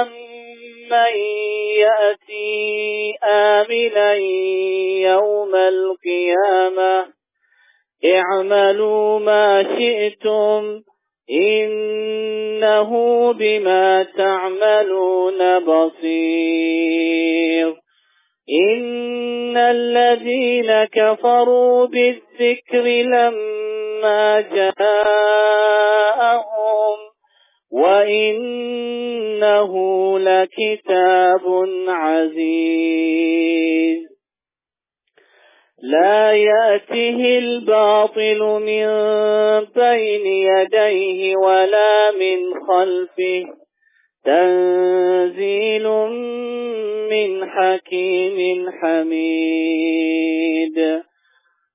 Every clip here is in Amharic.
أمن يأتي آمنا يوم القيامة اعملوا ما شئتم إنه بما تعملون بصير إن الذين كفروا بالذكر لما جاءهم وإنه لكتاب عزيز. لا يأته الباطل من بين يديه ولا من خلفه. تنزيل من حكيم حميد.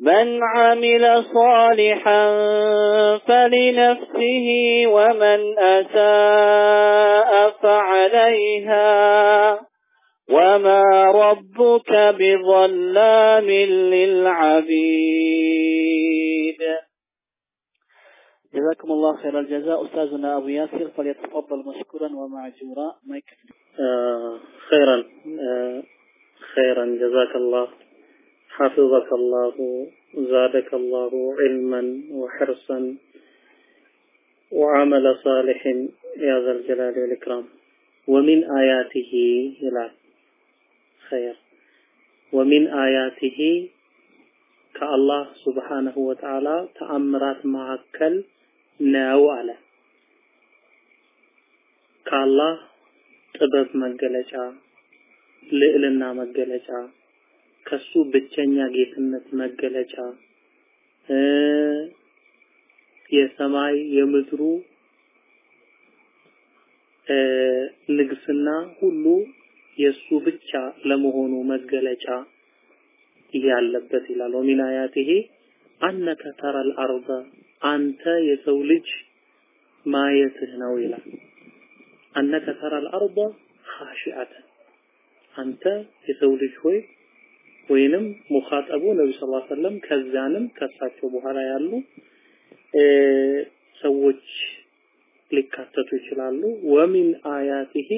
من عمل صالحا فلنفسه ومن أساء فعليها. وما ربك بظلام للعبيد. جزاكم الله خير الجزاء. أستاذنا أبو ياسر فليتفضل مشكورا ومعجورا. ما يكفي آه خيرا. آه خيرا. جزاك الله. حفظك الله زادك الله علما وحرصا وعمل صالح يا ذا الجلال والإكرام ومن آياته إلى خير ومن آياته كالله سبحانه وتعالى تأمرات معكل ناو على كالله ጥበብ መገለጫ ልዕልና መገለጫ ከሱ ብቸኛ ጌትነት መገለጫ። የሰማይ የምድሩ ንግስና ሁሉ የሱ ብቻ ለመሆኑ መገለጫ ያለበት ይላል። ወሚን አያቲሂ አነከ ተረል አርض አንተ የሰው ልጅ ማየትህ ነው ይላል። አነከ ተረል አርض ኻሺአተን አንተ የሰው ልጅ ሆይ ወይንም ሙኻጠቡ ነቢ ስ ሰለም ከዛንም ከሳቸው በኋላ ያሉ ሰዎች ሊካተቱ ይችላሉ። ወሚን አያቲሂ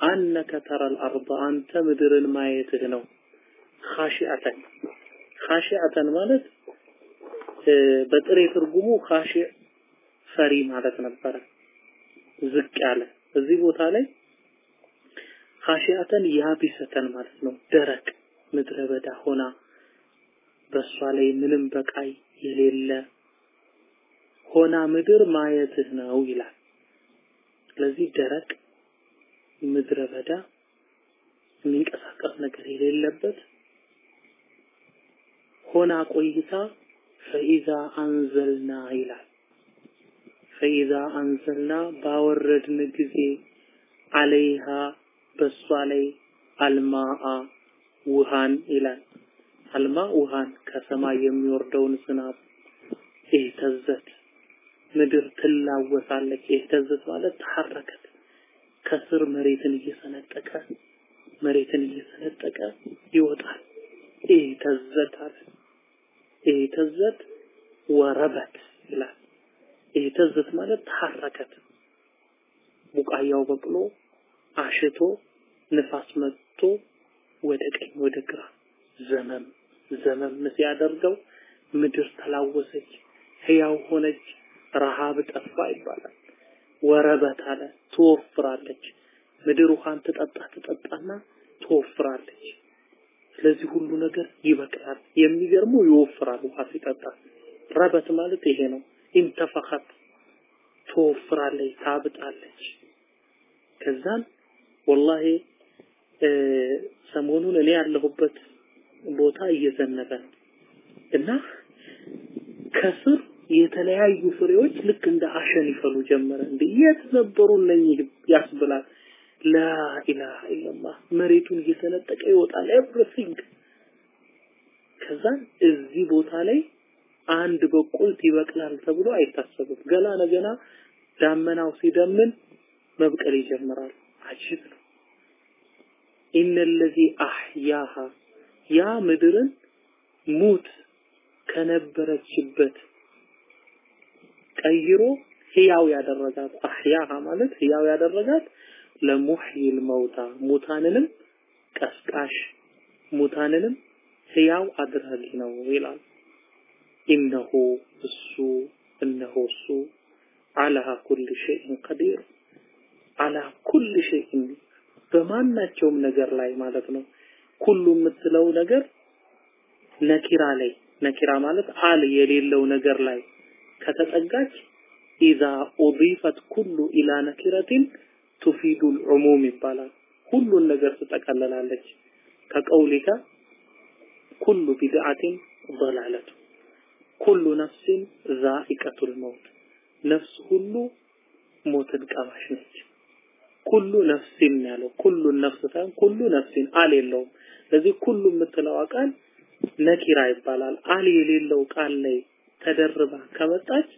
አነከ ተረል አርض አንተ ምድርን ማየትህ ነው። ኻሺአተን ኻሺአተን ማለት በጥሬ ትርጉሙ ኻሺ ፈሪ ማለት ነበረ። ዝቅ ያለ እዚህ ቦታ ላይ ኻሺአተን ያቢሰተን ማለት ነው። ደረቅ ምድረ በዳ ሆና በእሷ ላይ ምንም በቃይ የሌለ ሆና ምድር ማየትህ ነው ይላል። ስለዚህ ደረቅ ምድረ በዳ የሚንቀሳቀስ ነገር የሌለበት ሆና ቆይታ ፈኢዛ አንዘልና ይላል። ፈኢዛ አንዘልና ባወረድን ጊዜ አለይሃ በሷ ላይ አልማአ ውሃን ይላል። አልማ ውሃን ከሰማይ የሚወርደውን ዝናብ ኢህተዘት ምድር ትላወሳለች። ኢህተዘት ማለት ተሐረከት። ከስር መሬትን እየሰነጠቀ መሬትን እየሰነጠቀ ይወጣል። ኢህተዘት አለ። ኢህተዘት ወረበት ይላል። ኢህተዘት ማለት ተሐረከት። ቡቃያው በቅሎ አሽቶ ንፋስ መጥቶ ወደ ቀኝ ወደ ግራ ዘመም ዘመም ሲያደርገው ምድር ተላወሰች፣ ህያው ሆነች፣ ረሃብ ጠፋ ይባላል። ወረበት አለ ትወፍራለች። ምድር ውሃን ትጠጣ ትጠጣና ትወፍራለች። ስለዚህ ሁሉ ነገር ይበቅላል። የሚገርመው ይወፍራል ውሃ ሲጠጣ። ረበት ማለት ይሄ ነው። ኢንተፈኸት ትወፍራለች፣ ታብጣለች። ከዛን ወላሂ ሰሞኑን እኔ ያለሁበት ቦታ እየዘነበ እና ከስር የተለያዩ ፍሬዎች ልክ እንደ አሸን ይፈሉ ጀመረ። እንደ የት ነበሩ እነኚህ ያስብላል። لا إله إلا الله መሬቱን እየሰነጠቀ ይወጣል everything። ከዛን እዚህ ቦታ ላይ አንድ በቆልት ይበቅላል ተብሎ አይታሰብም። ገና ነገና ዳመናው ሲደምን መብቀል ይጀምራል። አጅብ ነው። ኢነለዚ አህያሃ ያ ምድርን ሙት ከነበረችበት ቀይሮ ህያው ያደረጋት። አህያሃ ማለት ህያው ያደረጋት ለሙሕይል መውታ ሙታንንም ቀስቃሽ ሙታንንም ህያው አድራጊ ነው ይላል። ኢነሁ እሱ እነሆ እሱ። አላ ኩል ሸይን ቀዲር አላ ኩል ሸይን በማናቸውም ነገር ላይ ማለት ነው። ኩሉ የምትለው ነገር ነኪራ ላይ ነኪራ ማለት አል የሌለው ነገር ላይ ከተጠጋች ኢዛ ኡዲፈት ኩሉ ኢላ ነኪረቲን ቱፊዱ ልዑሙም ይባላል። ሁሉን ነገር ትጠቀልላለች። ከቀውሊከ كل بدعة ضلالة كل نفس ذائقة الموت ነፍስ ሁሉ ሞትን ቀማሽ ነች። كل نفس ያለው كل نفس كل نفس ال የለውም። ስለዚህ كل የምትለው ቃል نكرة ይባላል። ال የሌለው ቃል ላይ ተደርባ ከመጣች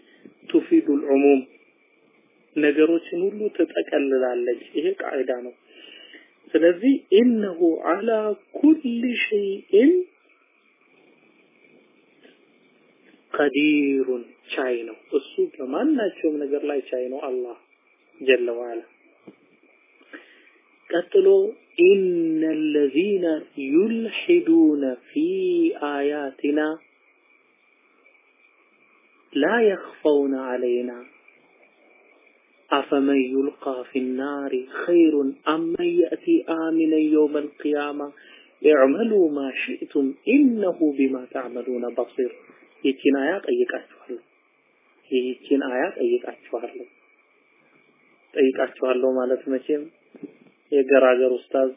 تفيد العموم ነገሮችን ሁሉ ትጠቀልላለች። ይሄ قاعدة ነው። ስለዚህ ኢነሁ አላ ኩል ሸይእን ቀዲሩን ቻይ ነው። እሱ በማናቸውም ነገር ላይ ቻይ ነው አላህ ጀለ ወዐላ። ቀጥሎ ኢነ ለዚነ ዩልሒዱነ ፊ አያቲና ላ የኽፈውነ ዐለይና أفمن يلقى في النار خير أم من يأتي آمنا يوم القيامة اعملوا ما شئتم إنه بما تعملون بصير ይቺን አያት ጠይቃችኋለሁ ይቺን አያት ጠይቃችኋለሁ ጠይቃችኋለሁ ማለት መቼም የገራገር ኡስታዝ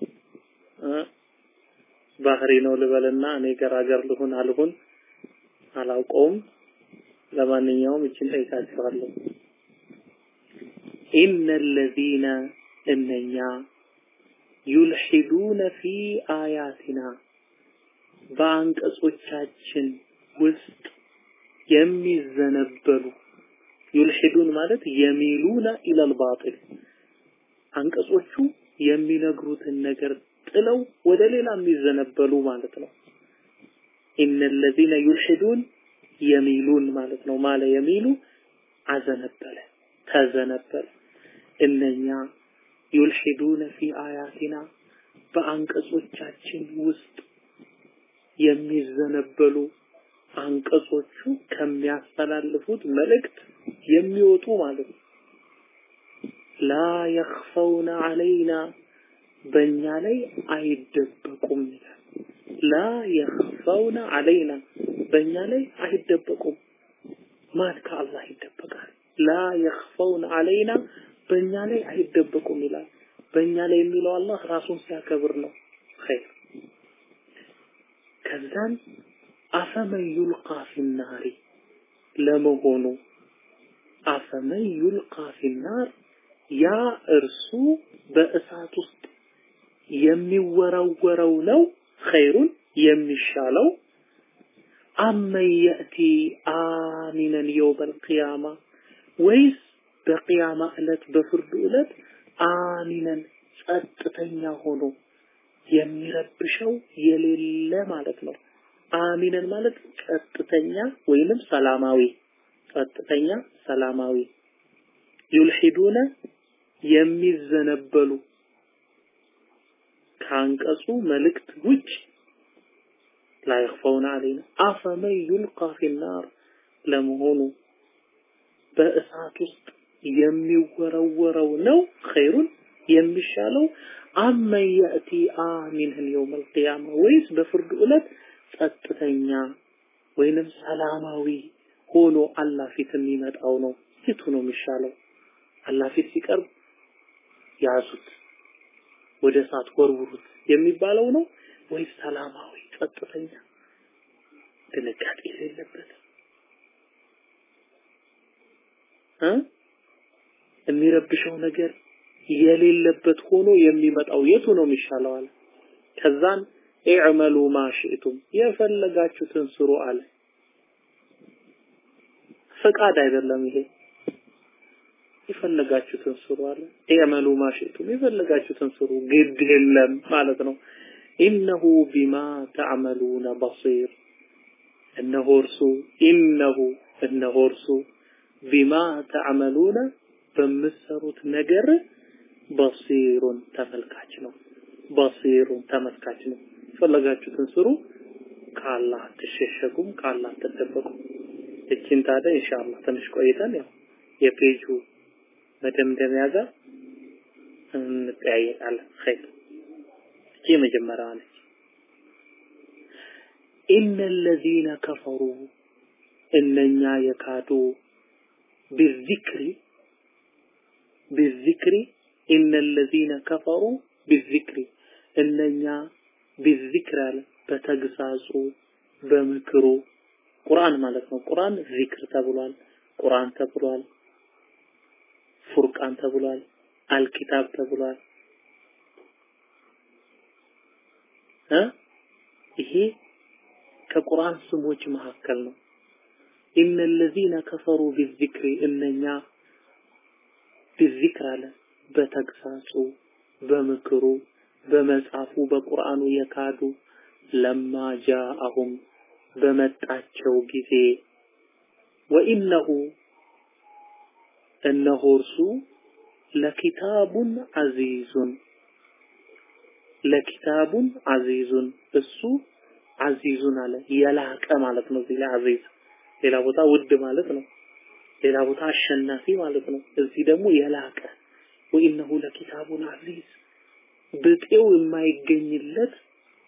ባህሪ ነው ልበልና እኔ ገራገር ልሁን አልሁን አላውቀውም። ለማንኛውም ይችን ጠይቃችኋለሁ ኢነ ለዚነ እነኛ ዩልሒዱነ ፊ አያቲና በአንቀጾቻችን ውስጥ የሚዘነበሉ ዩልሒዱን ማለት የሚሉነ ኢለል ባጢል። አንቀጾቹ የሚነግሩትን ነገር ጥለው ወደ ሌላ የሚዘነበሉ ማለት ነው። ኢነ ለዚነ ዩልሒዱን የሚሉን ማለት ነው። ማለ የሚሉ አዘነበለ፣ ተዘነበለ። እነኛ ዩልሒዱነ ፊ አያቲና በአንቀጾቻችን ውስጥ የሚዘነበሉ አንቀጾቹ ከሚያስተላልፉት መልእክት የሚወጡ ማለት ነው። ላ የኽፈውነ ዐለይና በእኛ ላይ አይደበቁም ይላል። ላ የኽፈውነ ዐለይና በእኛ ላይ አይደበቁም። ማን ከአላህ ይደበቃል? ላ የኽፈውነ ዐለይና በእኛ ላይ አይደበቁም ይላል። በእኛ ላይ የሚለው አላህ ራሱን ሲያከብር ነው። ኸይር ከዛን አፈመን ዩልቃ ፊናሪ ለመሆኑ አፈመን ዩልቃ ፊናር ያ እርሱ በእሳት ውስጥ የሚወረወረው ነው ኸይሩን የሚሻለው አመን አሚነን የውመል ቂያማ ወይስ በቂያማ ዕለት በፍርዱ ዕለት አሚነን ጸጥተኛ ሆኖ የሚረብሸው የሌለ ማለት ነው። አሚነን ማለት ጸጥተኛ ወይንም ሰላማዊ ጸጥተኛ ሰላማዊ ዩልሂዱነ የሚዘነበሉ ከአንቀጹ መልእክት ውጭ ላ የኽፈውነ አለይና አፈመን ዩልቃ ፊናር ለመሆኑ በእሳት ውስጥ የሚወረወረው ነው? ኸይሩን የሚሻለው አመን የእቲ አሚንን የውም አልቅያማ ወይስ በፍርድ ዕለት ጸጥተኛ ወይንም ሰላማዊ ሆኖ አላህ የሚመጣው ነው? የቱ ነው የሚሻለው አላህ ፊት ሲቀርብ ያዙት ወደ እሳት ወርውሩት የሚባለው ነው ወይስ ሰላማዊ ጸጥተኛ ድንጋጤ የሌለበት? እ? የሚረብሸው ነገር የሌለበት ሆኖ የሚመጣው የቱ ነው የሚሻለው አለ። ከዛን ኢዕመሉ ማሽእቱም የፈለጋችሁትን ስሩ አለ። ፈቃድ አይደለም ይሄ የፈለጋችሁትን ስሩ አለ። ኢዕመሉ ማሽእቱም የፈለጋችሁትን ስሩ ግድ የለም ማለት ነው። ኢነሁ ቢማ ተዕመሉነ በሲር እነሆ እርሱ ኢነሁ እነሆ እርሱ ቢማ ተዕመሉነ በምትሰሩት ነገር በሲሩን ተመልካች ነው። በሲሩን ተመልካች ነው። ፈለጋችሁትን ስሩ ከአላህ አትሸሸጉም ከአላህ አትደበቁም እቺን ታዲያ ኢንሻአላህ ትንሽ ቆይተን ያው የፔጁ መደምደሚያ ጋር እንጠያየቃለን። ኸይር እቺ የመጀመሪያዋ ነች። ኢነ ለዚነ ከፈሩ እነኛ የካዱ بالذكر بالذكر إن الذين كفروا بالذكر እነኛ بالذكر አለ በተግሳጹ በምክሩ ቁርአን ማለት ነው። ቁርአን ذكر ተብሏል። ቁርአን ተብሏል። فرقان ተብሏል፣ الكتاب ተብሏል። ይሄ ከቁርአን ስሞች መካከል ነው። إن الذين كفروا بالذكر እነኛ بالذكر አለ በተግሳጹ በምክሩ በመጻፉ በቁርአኑ የካዱ لما جاءهم በመጣቸው ጊዜ وإنه እነሆ እርሱ لكتاب عزيز ለኪታቡን አዚዙን እሱ አዚዙን አለ። የላቀ ማለት ነው እዚህ ላይ አዚዝ። ሌላ ቦታ ውድ ማለት ነው። ሌላ ቦታ አሸናፊ ማለት ነው። እዚህ ደግሞ የላቀ። ወኢነሁ ለኪታቡን አዚዝ። ብጤው የማይገኝለት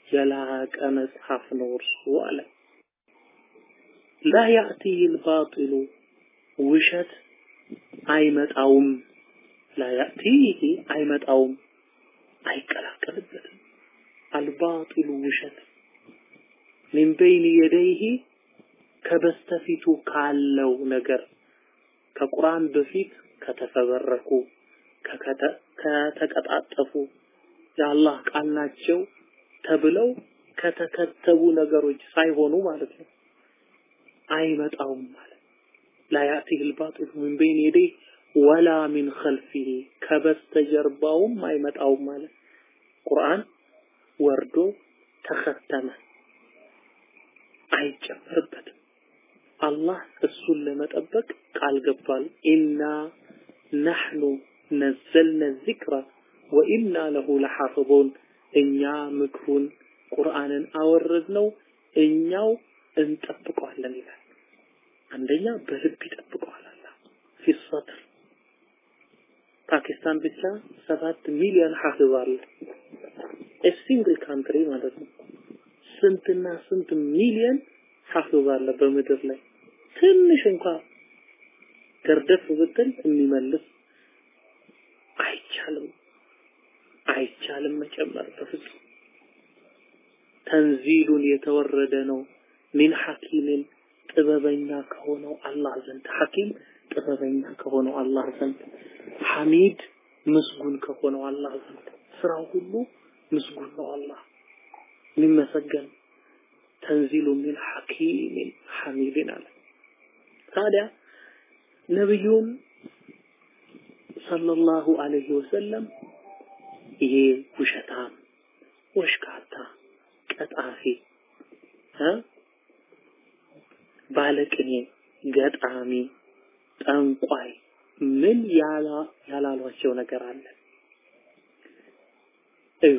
የላቀ መጽሐፍ ነው እርሱ አለ። ላ ያእቲህ ልባጢሉ። ውሸት አይመጣውም። ላ ያእቲህ አይመጣውም። አይቀላቀልበትም። አልባጢሉ ውሸት ሚን በይን የደይህ ከበስተፊቱ ካለው ነገር ከቁርአን በፊት ከተፈበረኩ ከተቀጣጠፉ የአላህ ቃል ናቸው ተብለው ከተከተቡ ነገሮች ሳይሆኑ ማለት ነው። አይመጣውም ማለት ላ ያእቲህ ልባጢሉ ሚን በይን የደይህ ወላ ሚን ኸልፊህ ከበስተጀርባውም አይመጣውም ማለት ቁርአን ወርዶ ተኸተመ። አይጨመርበትም። አላህ እሱን ለመጠበቅ ቃል ገብቷል። ኢና ነሕኑ ነዘልነ ዚክራ ወኢና ለሁ ለሐፍظን። እኛ ምክሩን ቁርአንን አወረድ ነው እኛው እንጠብቀዋለን ይላል አንደኛ በልብ ይጠብቀዋል። አላህ في الصدر ፓኪስታን ብቻ ሰባት ሚሊዮን حافظ አለ single country ማለት ነው። ስንትና ስንት ሚሊዮን حافظ አለ በምድር ላይ ትንሽ እንኳን ገርደፍ ብትል የሚመልስ አይቻልም። አይቻልም መጨመር በፍጹም። ተንዚሉን የተወረደ ነው። ሚን ሐኪምን ጥበበኛ ከሆነው አላህ ዘንድ ሐኪም ጥበበኛ ከሆነው አላህ ዘንድ ሐሚድ ምስጉን ከሆነው አላህ ዘንድ ስራው ሁሉ ምስጉን ነው አላህ። የሚመሰገን ተንዚሉ ሚን ሐኪምን ሐሚድን አለ። ታዲያ ነብዩን ሰለላሁ ዐለይሂ ወሰለም ይሄ ውሸታም ወሽካታ፣ ቀጣፊ፣ ባለቅኔ፣ ገጣሚ፣ ጠንቋይ ምን ያላሏቸው ነገር አለ? እዩ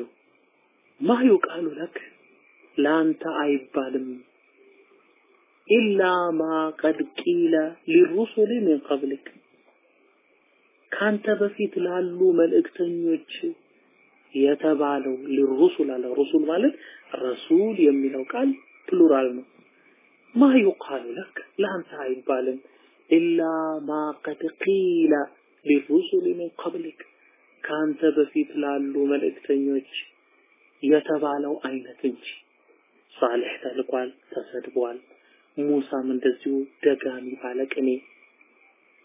ማ ዩቃሉ ለክ ለአንተ አይባልም ኢላ ما قد قيل للرسل من قبلك ካንተ በፊት ላሉ መልእክተኞች የተባለው للرسل አለ። رسل ማለት رسول የሚለው ቃል plural ነው። ما يقال لك ለአንተ አይባልም إلا ما قد قيل للرسل من قبلك ካንተ በፊት ላሉ መልእክተኞች የተባለው አይነት እንጂ ሳሌሕ ተልኳል፣ ተሰድቧል። ሙሳም እንደዚሁ ደጋሚ ባለቅኔ፣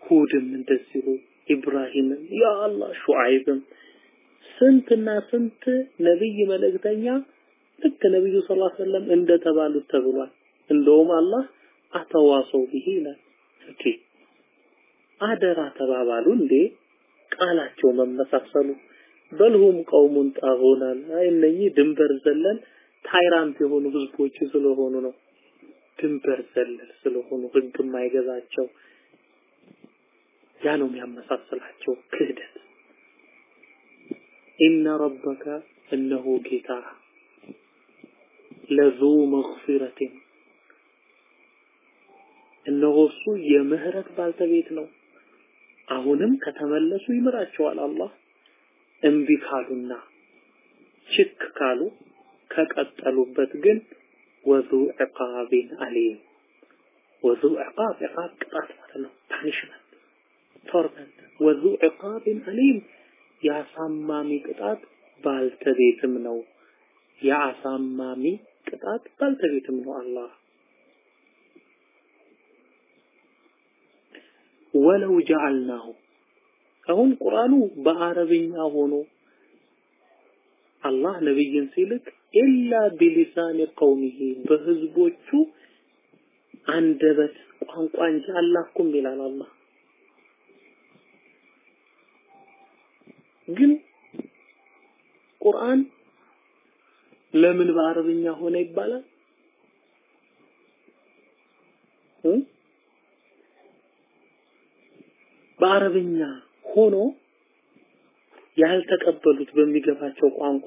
ሁድም እንደዚሁ ኢብራሂምም ያ አላህ ሹዓይብም ስንትና ስንት ነብይ መልእክተኛ ልክ ሰለላሁ ዐለይሂ ወሰለም እንደተባሉት ተብሏል። እንደውም አላህ አተዋሰው ብሄ ይላል። እንዴ አደራ ተባባሉ እንዴ ቃላቸው መመሳሰሉ بل هم قوم طاغون። አይ እነኚህ ድንበር ዘለል tyrant የሆኑ ህዝቦች ስለሆኑ ነው። ድንበር ዘለል ስለሆኑ ህግ የማይገዛቸው ያ ነው የሚያመሳስላቸው ክህደት። إن ربك እነሆ ጌታ لذو مغفرة እነሆ እሱ የምህረት ባልተቤት ነው። አሁንም ከተመለሱ ይምራቸዋል አላህ። እምቢ ካሉና ችክ ካሉ ከቀጠሉበት ግን وذو عقاب أليم وذو عقاب عقاب ቅጣት ማለት ነው። punishment torment وذو عقاب أليم የአሳማሚ ቅጣት ባልተቤትም ነው። የአሳማሚ ቅጣት ባልተቤትም ነው አላህ ወለው ጀዐልናሁ አሁን ቁርአኑ በአረብኛ ሆኖ አላህ ነብይን ሲልክ ኢላ ቢሊሳን ቀውሚሂ በህዝቦቹ አንደበት ቋንቋ እንጂ አላኩም ይላል አላህ። ግን ቁርአን ለምን በአረብኛ ሆነ ይባላል? በአረብኛ ሆኖ ያልተቀበሉት በሚገባቸው ቋንቋ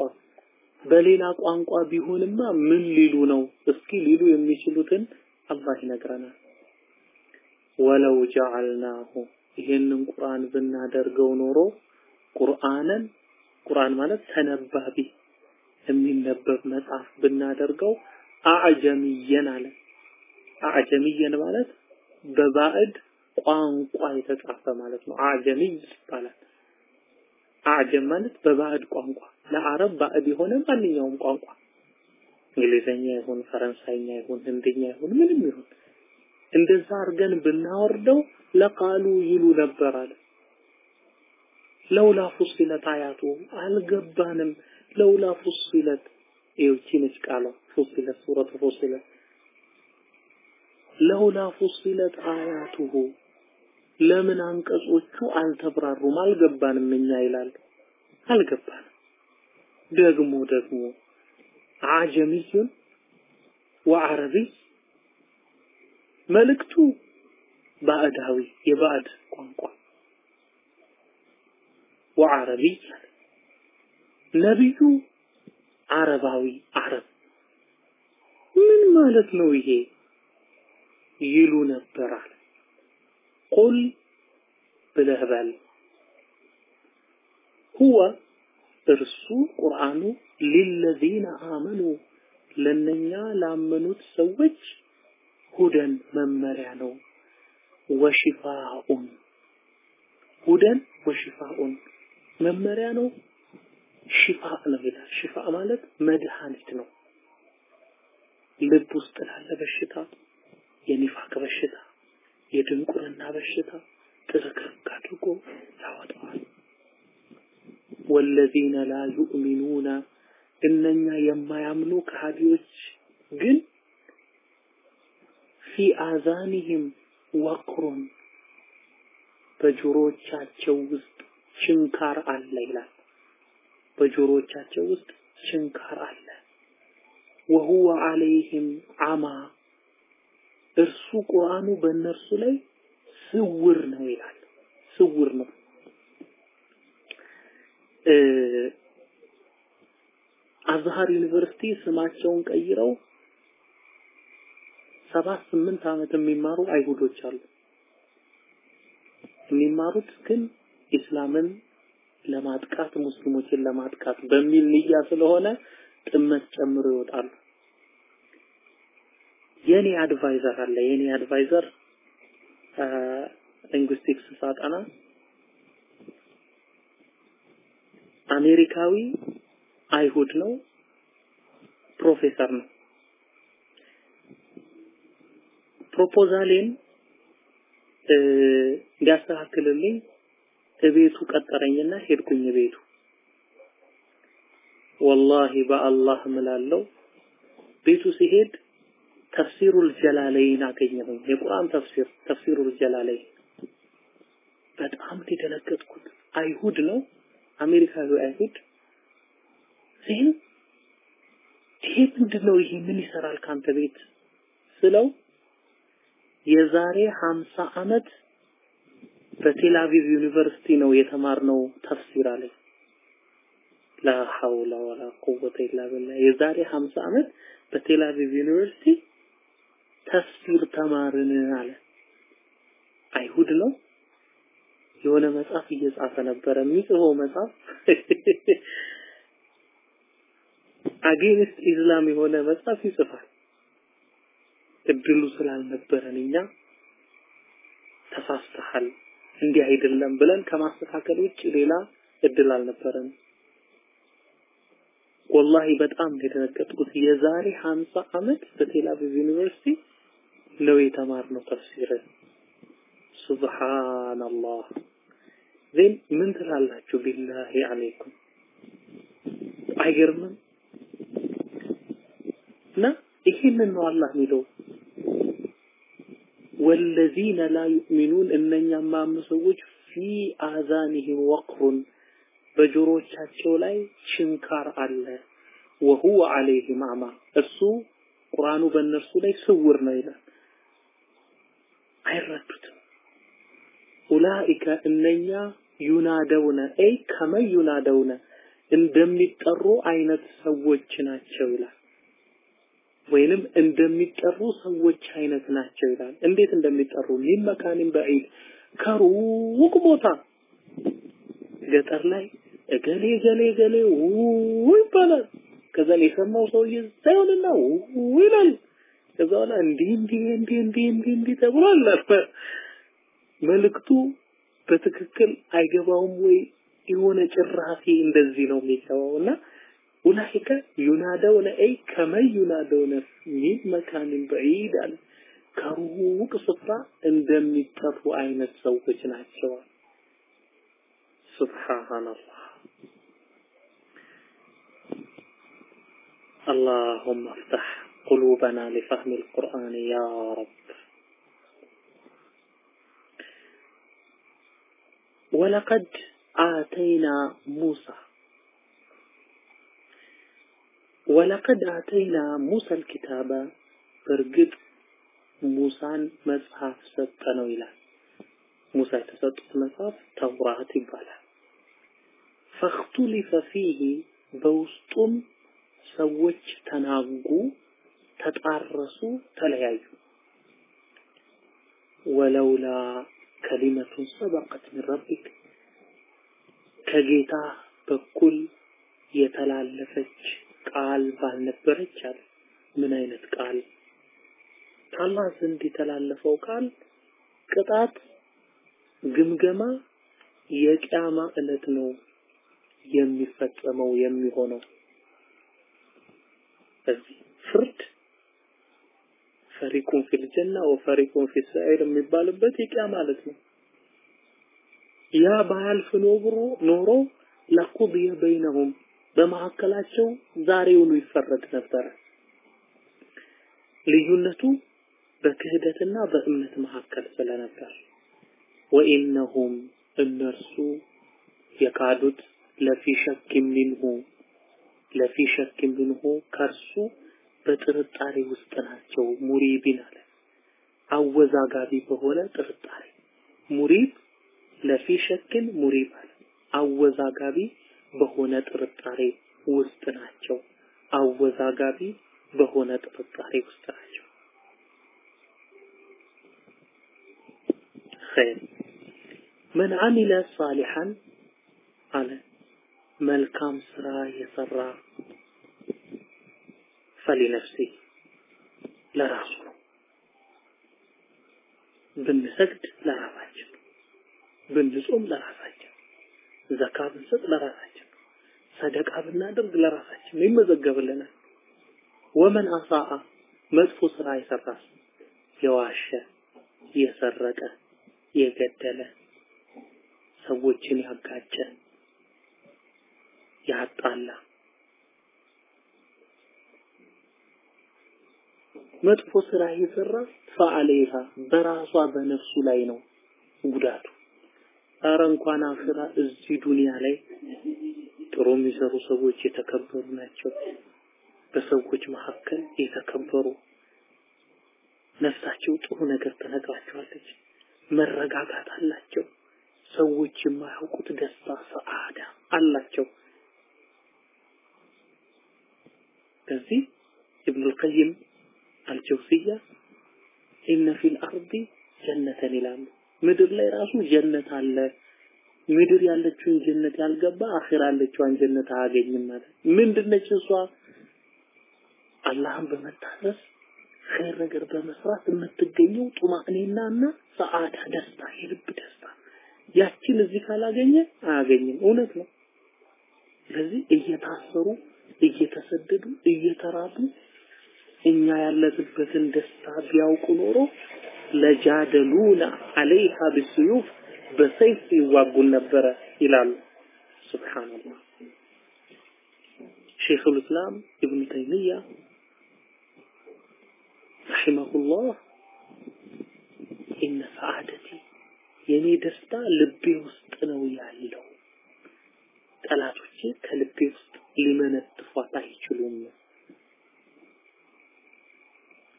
በሌላ ቋንቋ ቢሆንማ ምን ሊሉ ነው? እስኪ ሊሉ የሚችሉትን አላህ ይነግረናል። ወለው ጀዐልናሁ ይሄንን ቁርአን ብናደርገው ኖሮ ቁርአንን ቁርአን ማለት ተነባቢ የሚነበብ መጽሐፍ ብናደርገው አዕጀሚየን አለ። አዕጀሚየን ማለት በባዕድ ቋንቋ የተጻፈ ማለት ነው። አዕጀሚይ ይባላል። አዕጀም ማለት በባዕድ ቋንቋ ለአረብ ባዕድ የሆነ ማንኛውም ቋንቋ እንግሊዘኛ ይሁን ፈረንሳይኛ ይሁን ህንድኛ ይሁን ምንም ይሁን እንደዛ አድርገን ብናወርደው ለቃሉ ይሉ አለ። ለውላ ፉሲለት አያቱ አልገባንም። ለውላ ፉሲለት ይህቺ ነች ቃሏ ሱረቱ ፉሲለት ለውላ ፉሲለት አያቱሁ ለምን አንቀጾቹ አልተብራሩም አልገባንም እኛ ይላሉ። አልገባንም። ደግሞ ደግሞ አጀሚዩን ወዐረቢይ መልእክቱ ባዕዳዊ የባዕድ ቋንቋ ወዐረቢይ ነቢዩ አረባዊ አረብ ምን ማለት ነው ይሄ ይሉ አለ። ቁል ብለህ በል ሁወ እርሱ ቁርአኑ ሊለዚነ አመኑ ለነኛ ላመኑት ሰዎች ሁደን መመሪያ ነው። ወሽፋኡን ሁደን ወሽፋኡን መመሪያ ነው። ሽፋ ነው ይላል። ሽፋ ማለት መድኃኒት ነው። ልብ ውስጥ ላለ በሽታ፣ የኒፋቅ በሽታ፣ የድንቁርና በሽታ ጥርቅርቅ አድርጎ ያወጣዋል። ወለዚነ ላ ዩእሚኑነ እነኛ የማያምኑ ከሃዲዎች ግን ፊ አዛኒህም ወቅሩን በጆሮቻቸው ውስጥ ችንካር አለ ይላል። በጆሮቻቸው ውስጥ ችንካር አለ። ወሁወ ዐለይህም አማ እርሱ ቁርአኑ በእነርሱ ላይ ስውር ነው ይላል። ስውር ነው። አዝሃር ዩኒቨርሲቲ ስማቸውን ቀይረው ሰባት ስምንት ዓመት የሚማሩ አይሁዶች አሉ። የሚማሩት ግን ኢስላምን ለማጥቃት ሙስሊሞችን ለማጥቃት በሚል ኒያ ስለሆነ ጥመት ጨምሮ ይወጣሉ። የኔ advisor አለ። የኔ advisor linguistics ሳጠና አሜሪካዊ አይሁድ ነው፣ ፕሮፌሰር ነው። ፕሮፖዛሌን እንዲያስተካክልልኝ እቤቱ ቀጠረኝና ሄድኩኝ ቤቱ። والله በአላህ እምላለሁ ቤቱ ሲሄድ تفسير الجلالين አገኘሁኝ። የቁርአን ተፍሲር تفسير الجلالين በጣም የደነገጥኩት። አይሁድ ነው፣ አሜሪካዊ አይሁድ? زين? ይሄ ምንድን ነው? ይሄ ምን ይሰራል ካንተ ቤት? ስለው የዛሬ ሀምሳ አመት በቴል አቪቭ ዩኒቨርሲቲ ነው የተማርነው ተፍሲር አለኝ። لا حول ولا قوة إلا بالله። የዛሬ ሀምሳ አመት በቴል አቪቭ ዩኒቨርሲቲ ተፍሲር ተማርን አለ። አይሁድ ነው። የሆነ መጽሐፍ እየጻፈ ነበረ። የሚጽፈው መጽሐፍ አጌንስት ኢስላም የሆነ መጽሐፍ ይጽፋል። እድሉ ስላልነበረን እኛ ተሳስተሃል፣ እንዲህ አይደለም ብለን ከማስተካከል ውጭ ሌላ እድል አልነበረን። والله በጣም የደነገጥኩት የዛሬ ሀምሳ አመት በቴል ዩኒቨርሲቲ ነው የተማርነው ተፍሲር። سبحان الله። زين ምን ትላላችሁ? بالله عليكم አይገርምም? እና ይሄንን ነው አላህ የሚለው والذين لا يؤمنون እነኛ ማያምኑ ሰዎች في አዛኒሂም ወቅሩን በጆሮቻቸው ላይ ችንካር አለ ወሁወ ዐለይሂም አማ እሱ ቁርአኑ በእነርሱ ላይ ስውር ነው ይላል አይረዱትም ኡላኢከ እነኛ ዩናደውነ አይ ከመ ዩናደውነ እንደሚጠሩ አይነት ሰዎች ናቸው ይላል ወይንም እንደሚጠሩ ሰዎች አይነት ናቸው ይላል። እንዴት እንደሚጠሩ ሚን መካኒን በዒድ ከሩቅ ቦታ ገጠር ላይ እገሌ ገሌ ገሌ ው ይባላል። ከዛ የሰማው ሰውዬ ው ይላል። ከዛ በኋላ እንዲህ እንዲህ እንዲህ እንዲህ እንዲህ እንዲህ ተብሏል። መልእክቱ በትክክል አይገባውም ወይ የሆነ ጭራሴ እንደዚህ ነው የሚገባው እና ኡላኢከ ዩናደውነ አይ ከመ ዩናደውነ ሚን መካኒን በዒድ አለ ከሩቅ ስፍራ እንደሚጠሩ አይነት ሰዎች ናቸው። ሱብሃንአላህ اللهم افتح قلوبنا لفهم القرآن يا رب ولقد آتينا موسى ወለቀድ አተይና ሙሳ ልኪታበ በእርግጥ ሙሳን መጽሐፍ ሰጠነው ይላል። ሙሳ የተሰጡት መጽሐፍ ተውራት ይባላል። ፈክቱሊፈ ፊህ በውስጡም ሰዎች ተናጉ፣ ተጣረሱ፣ ተለያዩ። ወለውላ ከሊመቱን ሰበቀት ሚን ረቢክ ከጌታ በኩል የተላለፈች ቃል ባልነበረች አለ። ምን አይነት ቃል? ከአላህ ዘንድ የተላለፈው ቃል ቅጣት፣ ግምገማ የቂያማ ዕለት ነው የሚፈጸመው የሚሆነው። ፍርድ ፈሪቁን ፊል ጀና ወፈሪቁን ሰዒር የሚባልበት የቂያማ ዕለት ነው። ያ ባያልፍ ኖሮ ኖሮ ለቁድየ በይነሁም በመካከላቸው ዛሬውኑ ይፈረድ ነበረ። ልዩነቱ በክህደትና በእምነት መካከል ስለነበር ወኢነሁም እነርሱ የካዱት ለፊ ሸክ ሚንሁ ለፊ ሸክ ሚንሁ ከርሱ በጥርጣሬ ውስጥ ናቸው። ሙሪቢን አለ አወዛጋቢ በሆነ ጥርጣሬ ሙሪብ ለፊ ሸክን ሙሪብ አለ አወዛጋቢ በሆነ ጥርጣሬ ውስጥ ናቸው። አወዛጋቢ በሆነ ጥርጣሬ ውስጥ ናቸው። ኸይር መን አሚለ ሳሊሐን አለ መልካም ስራ የሰራ ፈሊነፍሲ ለራሱ ነው። ብንሰግድ ለራሳችን ነው። ብንጾም ለራሳችን ዘካ ብንሰጥ ለራሳችን ሰደቃ ብናደርግ ለራሳችን ነው፣ ይመዘገብልናል። ወመን አሳአ መጥፎ ስራ የሰራስ የዋሸ፣ የሰረቀ፣ የገደለ፣ ሰዎችን ያጋጨ፣ ያጣላ መጥፎ ስራ የሰራ ፈአለይሃ በራሷ በነፍሱ ላይ ነው ጉዳቱ። አረ እንኳን አኺራ እዚህ ዱንያ ላይ ጥሩ የሚሰሩ ሰዎች የተከበሩ ናቸው። በሰዎች መካከል የተከበሩ ነፍሳቸው ጥሩ ነገር ትነግራቸዋለች። መረጋጋት አላቸው። ሰዎች የማያውቁት ደስታ ሰዓዳ አላቸው። ከዚህ ኢብኑል ቀይም አልጀውሲያ ኢነ ፊል አርዲ ጀነተን ይላሉ። ምድር ላይ ራሱ ጀነት አለ። ምድር ያለችውን ጀነት ያልገባ አኺራ ያለችውን ጀነት አያገኝም ማለት ምንድነች እሷ? አላህን በመታዘዝ ኸይር ነገር በመስራት የምትገኘው ጡማእኔናና ሰዓዳ ደስታ፣ የልብ ደስታ። ያችን እዚህ ካላገኘ አያገኝም። እውነት ነው። ስለዚህ እየታሰሩ እየተሰደዱ እየተራቡ እኛ ያለንበትን ደስታ ቢያውቁ ኖሮ ለጃደሉና አለይሃ ቢስዩፍ በሰይፍ ይዋጉን ነበረ ይላሉ። ሱብሃንአላህ። ሼኹል እስላም ኢብኑ ተይሚያ ረሒመሁላህ ኢነ ሰዓደቲ የኔ ደስታ ልቤ ውስጥ ነው ያለው። ጠላቶቼ ከልቤ ውስጥ ሊመነጥፏት አይችሉም።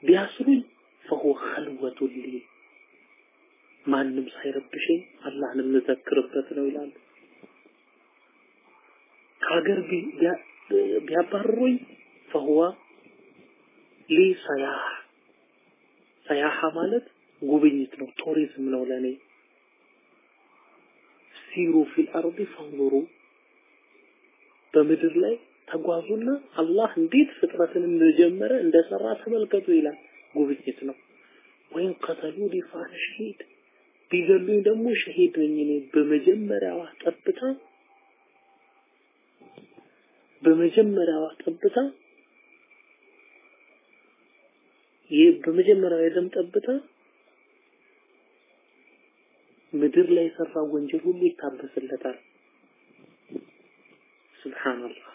ቢያስሩኝ ፈሁወ ኸልወቱ ሊ ማንም ሳይረብሸኝ አላህን የምዘክርበት ነው ይላሉ። ከሀገር ቢያባርሩኝ فهو لي سياحة سياحة ማለት ጉብኝት ነው፣ ቱሪዝም ነው ለኔ። سيروا في الأرض فانظروا በምድር ላይ ተጓዙና አላህ እንዴት ፍጥረትን እንደጀመረ እንደሰራ ተመልከቱ ይላል። ጉብኝት ነው። ወይም قتلوني فأنا شهيد ቢገሉኝ ደግሞ ሸሂድ ነኝ እኔ በመጀመሪያዋ ጠብታ በመጀመሪያዋ ጠብታ ይህ በመጀመሪያው የደም ጠብታ ምድር ላይ የሰራው ወንጀል ሁሉ ይታበስለታል። ሱብሃንአላህ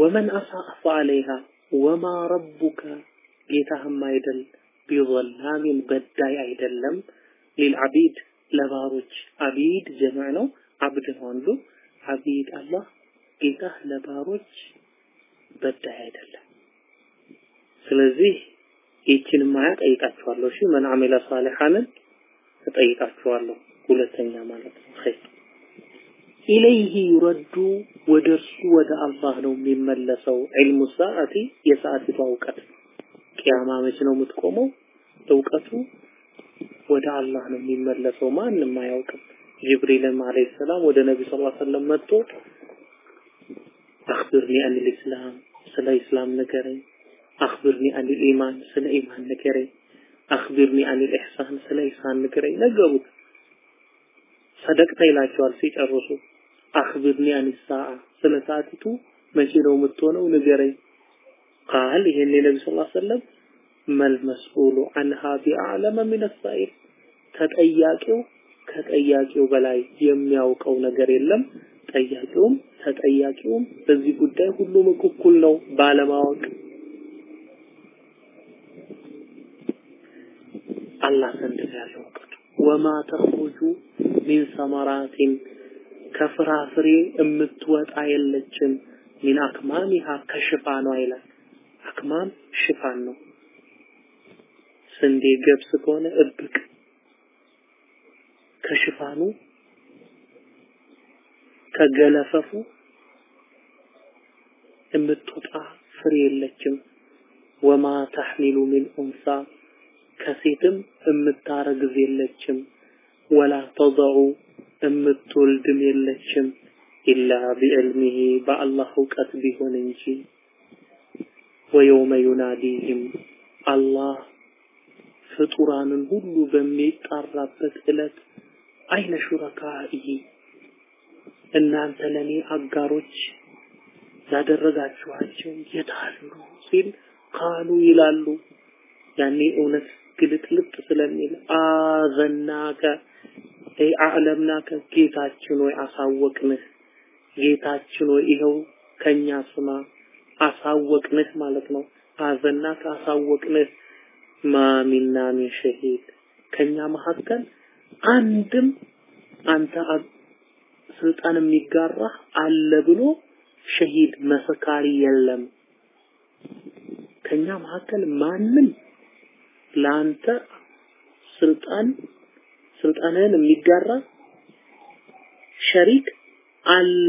ወመን አሳአ ፈዐለይሃ ወማ ረቡከ ጌታህም አይደል ቢዘላሚን በዳይ አይደለም። ሊልዓቢድ ለባሮች አቢድ ጀምዕ ነው። አብድ ነው አንዱ። አቢድ አላህ ጌታህ ለባሮች ስለዚህ ይህችን ማያ ጠይቃችኋለሁ። እሺ? መን አሚለ ሳሊሐንን እጠይቃችኋለሁ። ሁለተኛ ማለት ነው ኢለይህ ዩረዱ ወደ ወደ አላህ ነው የሚመለሰው። ዒልሙ ሰዓቲ የሰዓቲቷ እውቀት ቅያማ መች ነው የምትቆመው? እውቀቱ ወደ አላህ ነው የሚመለሰው። ማንም አያውቅም። ጅብሪልም አለይሂ ሰላም ወደ ነቢ ስ ሰለም መጥቶ አክብርኒ አን ልእስላም ስለ ኢስላም ንገረኝ። አክብርኒ አን ልኢማን ስለ ኢማን ንገረኝ። አክብርኒ አን ልኢሕሳን ስለ ኢሕሳን ንገረኝ ነገሩት። ሰደቅታ ይላቸዋል ሲጨርሱ አክብርኒ አን ሰዓ ስለ ሰዓቲቱ መቼ ነው የምትሆነው? ንገረኝ ቃል ይሄን የነቢ ስ ሰለም መልመስኡሉ አንሃ ቢአዕለመ ምን ሳኢል ተጠያቂው ከጠያቂው በላይ የሚያውቀው ነገር የለም። ጠያቂውም ተጠያቂውም በዚህ ጉዳይ ሁሉም እኩል ነው ባለማወቅ። አላህ ዘንድ ያለው እውቀቱ ወማ ተኽሩጁ ሚን ከፍራፍሬ የምትወጣ የለችም ሚን አክማሚሃ ከሽፋኗ ይላል አክማም ሽፋን ነው። ስንዴ ገብስ ከሆነ እብቅ ከሽፋኑ ከገለፈፉ የምትወጣ ፍሬ የለችም። ወማ ተሕሚሉ ሚን ኡንሳ ከሴትም የምታረግዝ የለችም። ወላ ተضዑ የምትወልድም የለችም ኢላ ቢዕልሚሂ በአላህ እውቀት ቢሆን እንጂ ወየውመ ዩናዲህም አላህ ፍጡራንን ሁሉ በሚጣራበት ዕለት አይነ ሹረካኢ እናንተ ለኔ አጋሮች ያደረጋችኋቸው የታሉ ሲል ካሉ ይላሉ። ያኔ እውነት ግልጥልጥ ስለሚል አዘናከ አይ አዕለምናከ ጌታችን ወይ አሳወቅንህ፣ ጌታችን ወይ ይኸው ከኛ ስማ አሳወቅንህ ማለት ነው። አዘናከ አሳወቅንህ ማ ሚና ሚን ሸሂድ ከኛ መካከል አንድም አንተ ስልጣን የሚጋራ አለ ብሎ ሸሂድ መሰካሪ የለም። ከኛ መካከል ማንም ለአንተ ስልጣን ስልጣንህን የሚጋራ ሸሪክ አለ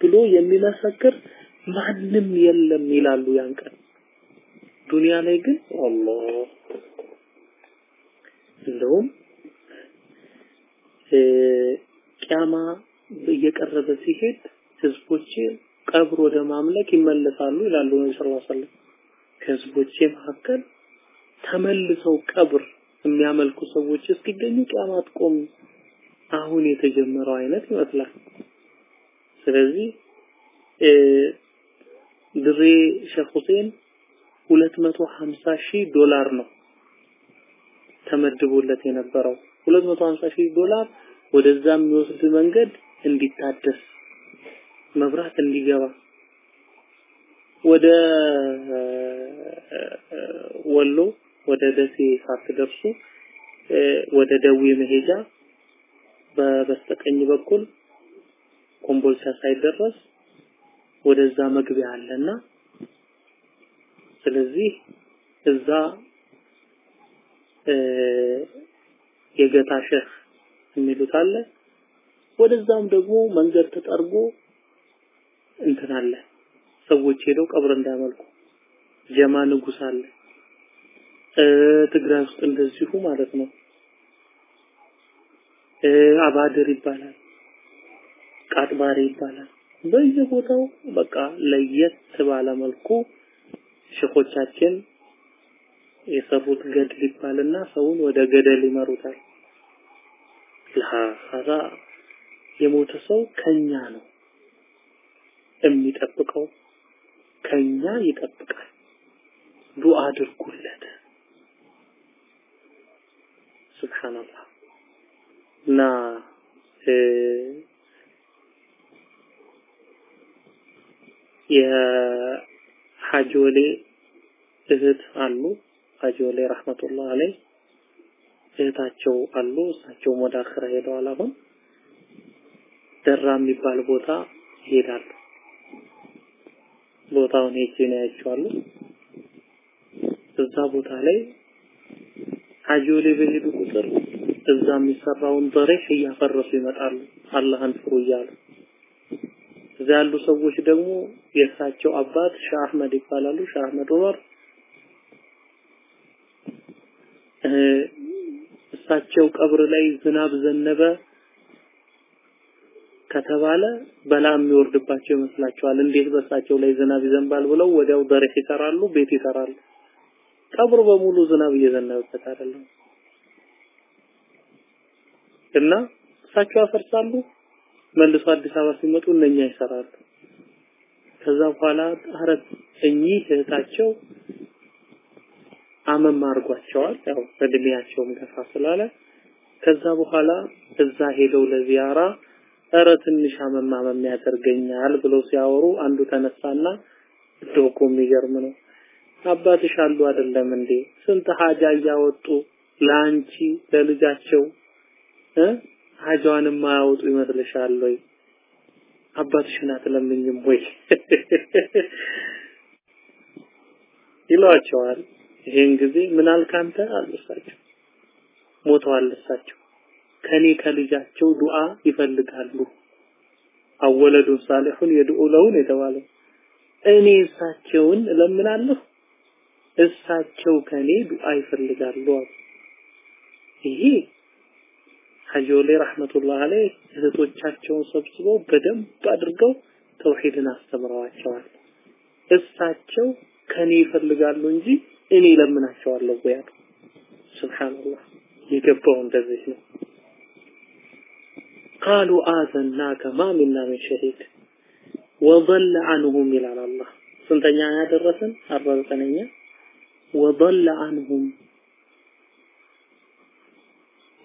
ብሎ የሚመሰክር ማንም የለም ይላሉ ያን ቀን። ዱንያ ላይ ግን አላህ እንደውም ቂያማ እየቀረበ ሲሄድ ህዝቦቼ ቀብር ወደ ማምለክ ይመለሳሉ ይላሉ ነብዩ ሰለላሁ ዐለይሂ ወሰለም። ከህዝቦቼ መካከል ተመልሰው ቀብር የሚያመልኩ ሰዎች እስኪገኙ ቂያማ አትቆም። አሁን የተጀመረው አይነት ይመስላል። ስለዚህ ድሬ ሼክ ሁሴን 250 ሺህ ዶላር ነው ተመድቦለት የነበረው 250 ሺህ ዶላር ወደዛ የሚወስድ መንገድ እንዲታደስ መብራት እንዲገባ ወደ ወሎ ወደ ደሴ ሳትደርሱ ወደ ደዌ መሄጃ በበስተቀኝ በኩል ኮምቦልቻ ሳይደረስ ወደዛ መግቢያ አለና ስለዚህ እዛ የገታ ሸህ የሚሉት አለ። ወደዛም ደግሞ መንገድ ተጠርጎ እንትን አለ። ሰዎች ሄደው ቀብር እንዳያመልኩ ጀማ ንጉስ አለ። ትግራይ ውስጥ እንደዚሁ ማለት ነው። አባድር ይባላል፣ ቃጥባሪ ይባላል። በየቦታው በቃ ለየት ባለ መልኩ ሸኾቻችን የሰሩት ገድል ይባልና ሰውን ወደ ገደል ይመሩታል። ለሀዛ የሞተ ሰው ከኛ ነው የሚጠብቀው፣ ከኛ ይጠብቃል። ዱዓ አድርጉለት። ሱብሃንአላህ እና የሐጆሌ እህት አሉ። ሐጆሌ ረህመቱላህ አለይ እህታቸው አሉ። እሳቸውም ወደ አኽራ ሄደዋል አሁን። ደራ የሚባል ቦታ ይሄዳሉ። ቦታውን ሄጄ ነው ያቸዋለሁ እዛ ቦታ ላይ ሐጆሌ በሄዱ ቁጥር እዛ የሚሰራውን በሬህ እያፈረሱ ይመጣሉ አላህን ፍሩ እያሉ እዛ ያሉ ሰዎች ደግሞ የእሳቸው አባት ሻህ አህመድ ይባላሉ ሻህ አህመድ ዑመር እሳቸው ቀብር ላይ ዝናብ ዘነበ ከተባለ በላ የሚወርድባቸው ይመስላቸዋል። እንዴት በእሳቸው ላይ ዝናብ ይዘንባል ብለው ወዲያው ደረህ ይሰራሉ፣ ቤት ይሰራሉ። ቀብር በሙሉ ዝናብ እየዘነበበት አይደለም እና እሳቸው ያፈርሳሉ፣ መልሶ አዲስ አበባ ሲመጡ እነኛ ይሰራሉ። ከዛ በኋላ ኧረ እኚህ እህታቸው አመም አድርጓቸዋል። ያው እድሜያቸውም ገፋ ስላለ ከዛ በኋላ እዛ ሄደው ለዚያራ እረ ትንሽ አመም አመም ያደርገኛል ብለው ሲያወሩ አንዱ ተነሳና እንደው እኮ የሚገርም ነው አባትሽ አሉ አይደለም እንዴ ስንት ሀጃ እያወጡ ለአንቺ ለልጃቸው እ ሀጃዋን የማያወጡ ይመስልሻል ወይ? አባትሽን አትለምኝም ወይ? ይሏቸዋል። ይሄን ጊዜ ምን አልክ አንተ አልሳቸው ሞተዋል እሳቸው ከኔ ከልጃቸው ዱዓ ይፈልጋሉ። አወለዱ ሳሊሁን የድዑ ለውን የተባለው እኔ እሳቸውን እለምናለሁ እሳቸው ከኔ ዱዓ ይፈልጋሉ ይሄ ሀጆሌ ረህመቱላህ አለይህ እህቶቻቸውን ሰብስበው በደንብ አድርገው ተውሂድን አስተምረዋቸዋል። እሳቸው ከኔ ይፈልጋሉ እንጂ እኔ ለምናቸዋለሁ ወይ አሉ። ሱብሃንአላህ የገባው እንደዚህ ነው። ቃሉ አዘናከ ማ ሚና ምን ሸሂድ ወضل عنهم ይላል አላህ። ስንተኛ ያደረሰን? አርባ ዘጠነኛ وضل عنهم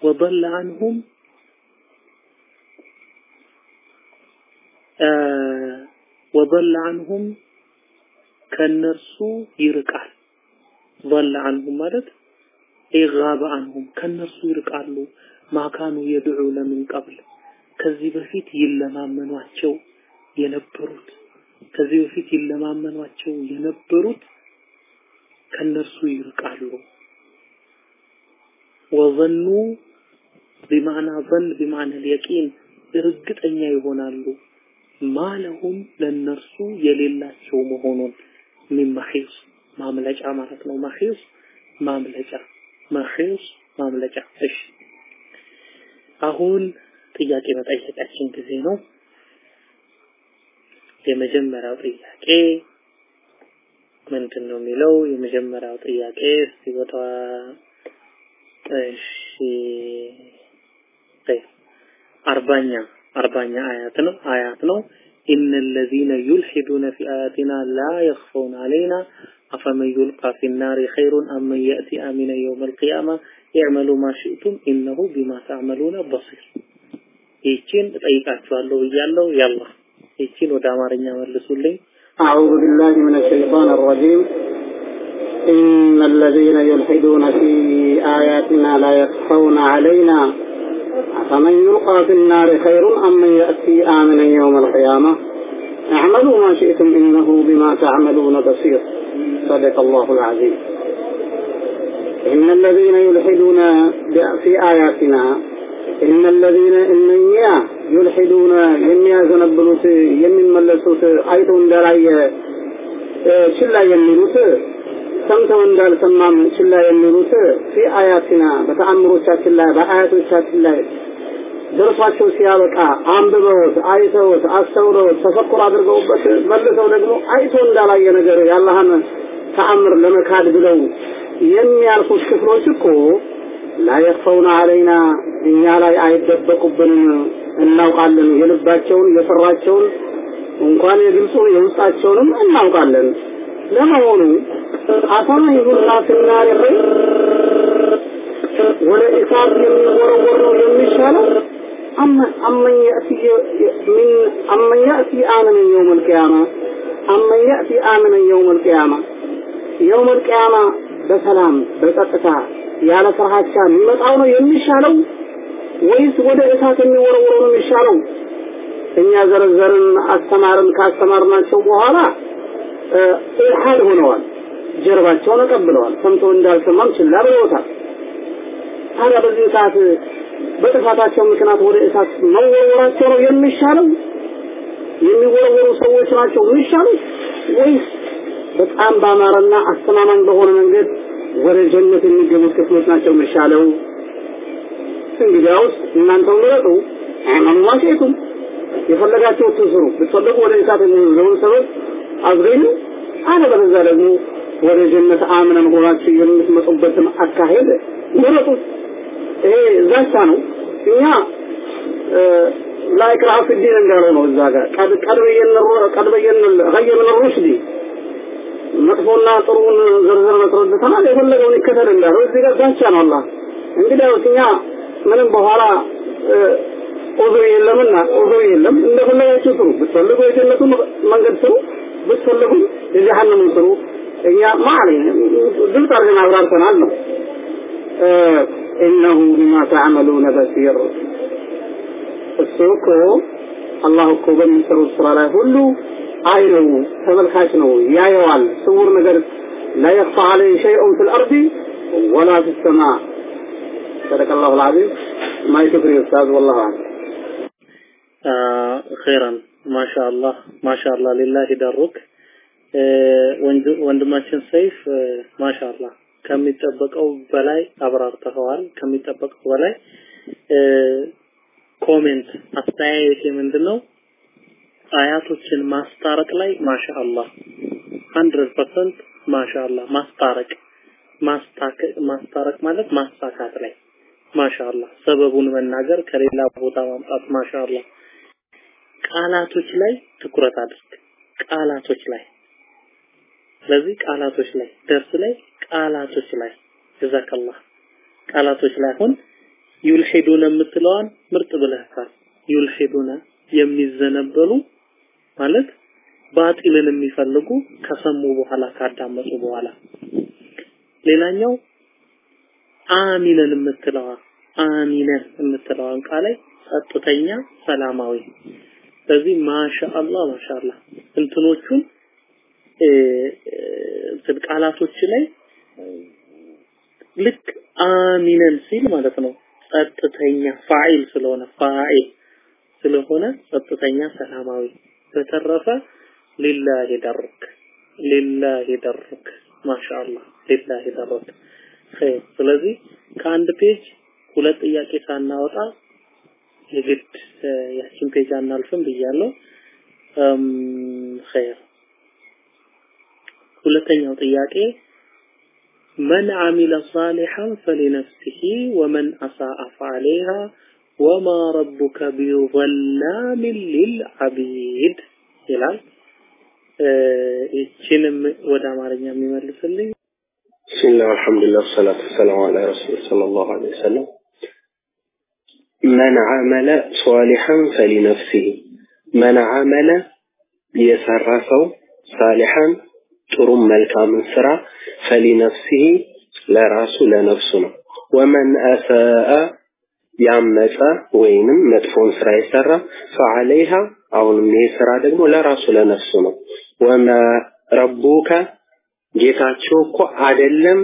وضل عنهم آه وضل عنهم ከነርሱ ይርቃል ضل عنهم ማለት ኢጋበ عنهم ከነርሱ ይርቃሉ ማካኑ የድዑነ ምን ቀብል ከዚህ በፊት ይለማመኗቸው የነበሩት ከዚህ በፊት ይለማመኗቸው የነበሩት ከነርሱ ይርቃሉ። ወዘኑ ቢማዕና ዘን ቢማዕና ልየቂን እርግጠኛ ይሆናሉ። ማለሁም ለነርሱ የሌላቸው መሆኑን ሚን መሒስ ማምለጫ ማለት ነው። መሒስ ማምለጫ መሒስ ማምለጫ። እሺ አሁን ጥያቄ መጠየቃችን ጊዜ ነው። የመጀመሪያው ጥያቄ ምንድን ነው የሚለው የመጀመሪያው ጥያቄ እስቲ ቦታ እሺ አርባኛ አርባኛ አያት ነው አያት ነው إن الذين يلحدون في آياتنا لا يخفون علينا أفمن يلقى في النار خير أم من يأتي آمنا يوم القيامة اعملوا ما شئتم إنه بما تعملون بصير ይችን እጠይቃችኋለሁ ብያለሁ ያላ ይችን ወደ አማርኛ መልሱልኝ أعوذ بالله من الشيطان الرجيم. إن الذين يلحدون في آياتنا لا يخفون علينا. أفمن يلقى في النار خير أم من يأتي آمنا يوم القيامة؟ اعملوا ما شئتم إنه بما تعملون بصير. صدق الله العظيم. إن الذين يلحدون في آياتنا إن الذين إنيا يلحدون يميا زنبلوت يمين ملسوت أيتون دراي شلا يميلوت ሰምተው እንዳልሰማም ችላ የሚሉት ፊ አያትና በተአምሮቻችን ላይ በአያቶቻችን ላይ ደርሷቸው ሲያበቃ አንብበውት አይተውት አስተውለውት ተፈኩር አድርገውበት መልሰው ደግሞ አይቶ እንዳላየ ነገር ያላህን ተአምር ለመካድ ብለው የሚያልፉት ክፍሎች እኮ ላ የኽፈውና አለይና እኛ ላይ አይደበቁብንም እናውቃለን። የልባቸውን የሰራቸውን እንኳን የግልጹን የውስጣቸውንም እናውቃለን። ለመሆኑ ይሁና ፊናር ኸይር ወደ እሳት የሚወረወር የሚሻለው? አመን ያእቲ ምን አመን ያእቲ አመነ የውም አልቂያማ አመን ያእቲ አመነ የውም አልቂያማ የውም አልቂያማ በሰላም በጸጥታ ያለ ፍርሃቻ የሚመጣው ነው የሚሻለው ወይስ ወደ እሳት የሚወረወረው ነው የሚሻለው? እኛ ዘረዘርን አስተማርን ካስተማርናቸው በኋላ ኢልሃድ ሆነዋል። ጀርባቸውን ተቀብለዋል። ሰምቶ እንዳልሰማም ችላ ብለውታል። ታዲያ በዚህ ሰዓት በጥፋታቸው ምክንያት ወደ እሳት መወርወራቸው ነው የሚሻለው? የሚወረወሩ ሰዎች ናቸው የሚሻሉት ወይስ በጣም ባማረና አስተማማኝ በሆነ መንገድ ወደ ጀነት የሚገቡት ክፍሎች ናቸው የሚሻለው? እንግዲያውስ እናንተው ምረጡ። አመኑ ማሸቱም የፈለጋችሁትን ስሩ። ብትፈልጉ ወደ እሳት የሚወርደውን ሰበብ አዝገኙ፣ አለበለዚያ ደግሞ ወደ ጀነት አምነን ሆናችሁ የምትመጡበትን አካሄድ ምረጡ። ይሄ ዛቻ ነው። እኛ لا إكراه في الدين እንዳለው ነው እዛ ጋር ቀድ ቀድ በየነ ቀድ በየነ ኸይር ምን ሩሽዲ መጥፎና ጥሩን ዝርዝር መስረድተናል የፈለገውን ይከተል እንዳለው እዚህ ጋር ዛቻ ነው አላህ እንግዲህ እኛ ምንም በኋላ ዑዙር የለምና ዑዙር የለም እንደፈለጋችሁ ስሩ ብትፈልጉ የጀነቱን መንገድ ስሩ ብትፈልጉ የጀሃነሙን ስሩ እኛ ማለ ግልጽ አድርገን አብራርተናል ነው ኢነሁ ቢማ ተዕመሉነ በሲር እሱ እኮ አላህ እኮ በሚሰሩት ስራ ላይ ሁሉ አይ ነው ተመልካች ነው ያየዋል ስውር ነገር لا يخفى عليه شيء في الأرض ولا في السماء صدق الله العظيم ما يكفر يا أستاذ والله أعلم ኸይራን ማሻአላህ ማሻአላህ ሊላሂ ደሩክ ወንድማችን ሰይፍ ማሻአላህ ከሚጠበቀው በላይ አብራርተኸዋል ከሚጠበቀው በላይ ኮሜንት አስተያየት ምንድነው አያቶችን ማስታረቅ ላይ ማሻአላህ 100% ማሻአላህ ማስታረቅ ማስታረቅ ማለት ማሳካት ላይ ማሻአላህ ሰበቡን መናገር ከሌላ ቦታ ማምጣት ማሻአላህ። ቃላቶች ላይ ትኩረት አድርግ ቃላቶች ላይ። ስለዚህ ቃላቶች ላይ ደርስ ላይ ቃላቶች ላይ። ጀዛከላህ። ቃላቶች ላይ አሁን ዩልሂዱነ የምትለዋን ምርጥ ብለህታል። ዩልሂዱነ የሚዘነበሉ ማለት ባጢልን የሚፈልጉ ከሰሙ በኋላ ካዳመጡ በኋላ። ሌላኛው አሚነን የምትለዋ አሚነን የምትለዋን ቃል ላይ ጸጥተኛ ሰላማዊ። ስለዚህ ማሻአላህ ማሻአላህ እንትኖቹን እንትን ቃላቶች ላይ ልክ አሚነን ሲል ማለት ነው ጸጥተኛ ፋኢል ስለሆነ ፋኢል ስለሆነ ጸጥተኛ ሰላማዊ። በተረፈ لله درك لله درك ما شاء الله لله درك ስለዚህ ከአንድ page ሁለት ጥያቄ ሳናወጣ የግድ ያችን page አናልፍም ብያለሁ። خير ሁለተኛው ጥያቄ من عمل صالحا فلنفسه ومن أساء فعليها وما ረቡከ ቢظላሚን ሊልዓቢድ ይላል። ይችንም ወደ አማርኛ የሚመልስልኝ بسم الله والحمد لله والصلاة والسلام على رسول الله صلى الله عليه وسلم من عمل صالحا فلنفسه من عمل ليسرفه صالحا ترم ملكا من فلنفسه لا رأس لا نفسنا ومن أساء يعمل وين مدفون سرا يسرى فعليها أو من يسرى لا رأس لا نفسنا وما ربك ጌታቸው እኮ አይደለም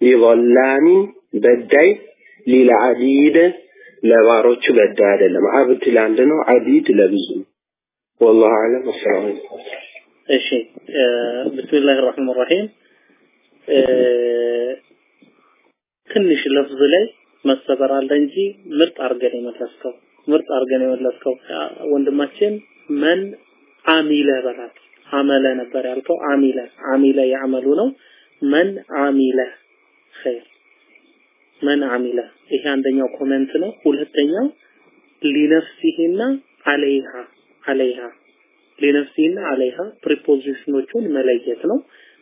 ሊዘላሚን በዳይ ሊልዓቢድ ለባሮቹ በዳይ አይደለም። አብድ ለአንድ ነው፣ አቢድ ለብዙ ወላሁ አለም። አሰላሙ አለይኩም። እሺ፣ ብስሚላህ ራህማን ራሂም። ትንሽ لفظ ላይ መሰበር አለ እንጂ ምርጥ አርገን የመለስከው ምርጥ አርገን የመለስከው ወንድማችን፣ من عمل በላት عمل ነበር ያልከው። عمل عمل يعمل ነው። من عمل خير። من عمل ይሄ አንደኛው ኮሜንት ነው። ሁለተኛው لنفسه ና عليها عليها። لنفسه ና عليها preposition ኦቹን መለየት ነው።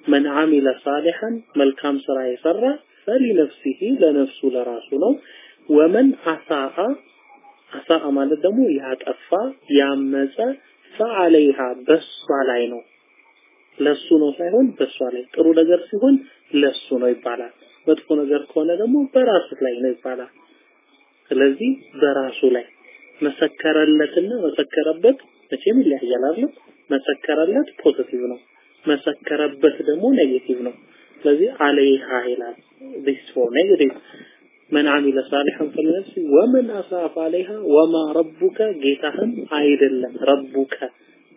መን አሚለ ሳሊሐን መልካም ስራ የሰራ ፈሊነፍሲሂ ለነፍሱ ለራሱ ነው። ወመን አሳአ አሳአ ማለት ደግሞ ያጠፋ ያመፀ ፈአለይሃ በሷ ላይ ነው። ለሱ ነው ሳይሆን በሷ ላይ። ጥሩ ነገር ሲሆን ለሱ ነው ይባላል። መጥፎ ነገር ከሆነ ደግሞ በራሱ ላይ ነው ይባላል። ስለዚህ በራሱ ላይ መሰከረለትና መሰከረበት መቼም ይለያያል መሰከረለት positive ነው። መሰከረበት ደግሞ negative ነው። ስለዚህ عليها ይላል። this for negative من عمل صالحا فلنفسه ومن أساء فعليها وما ربك ጌታህም አይደለም ረቡከ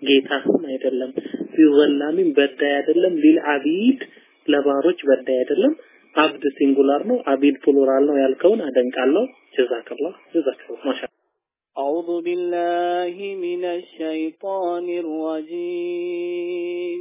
ጌታህም አይደለም ቢዘላሚን በዳይ አይደለም ሊልዓቢድ ለባሮች በዳይ አይደለም አብድ ሲንጉላር ነው አቢድ ፕሉራል ነው ያልከውን አደንቃለሁ ጀዛከላህ ጀዛከላህ ማሻ أعوذ بالله من الشيطان الرجيم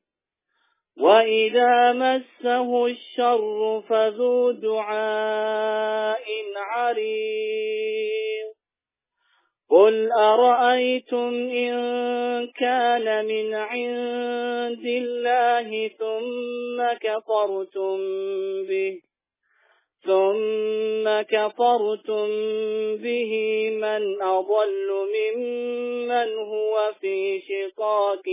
وإذا مسه الشر فذو دعاء عريض قل أرأيتم إن كان من عند الله ثم كفرتم به ثم كفرتم به من أضل ممن هو في شقاق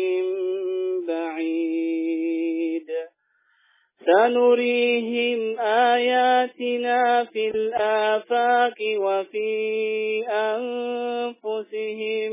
بعيد سنريهم آياتنا في الآفاق وفي أنفسهم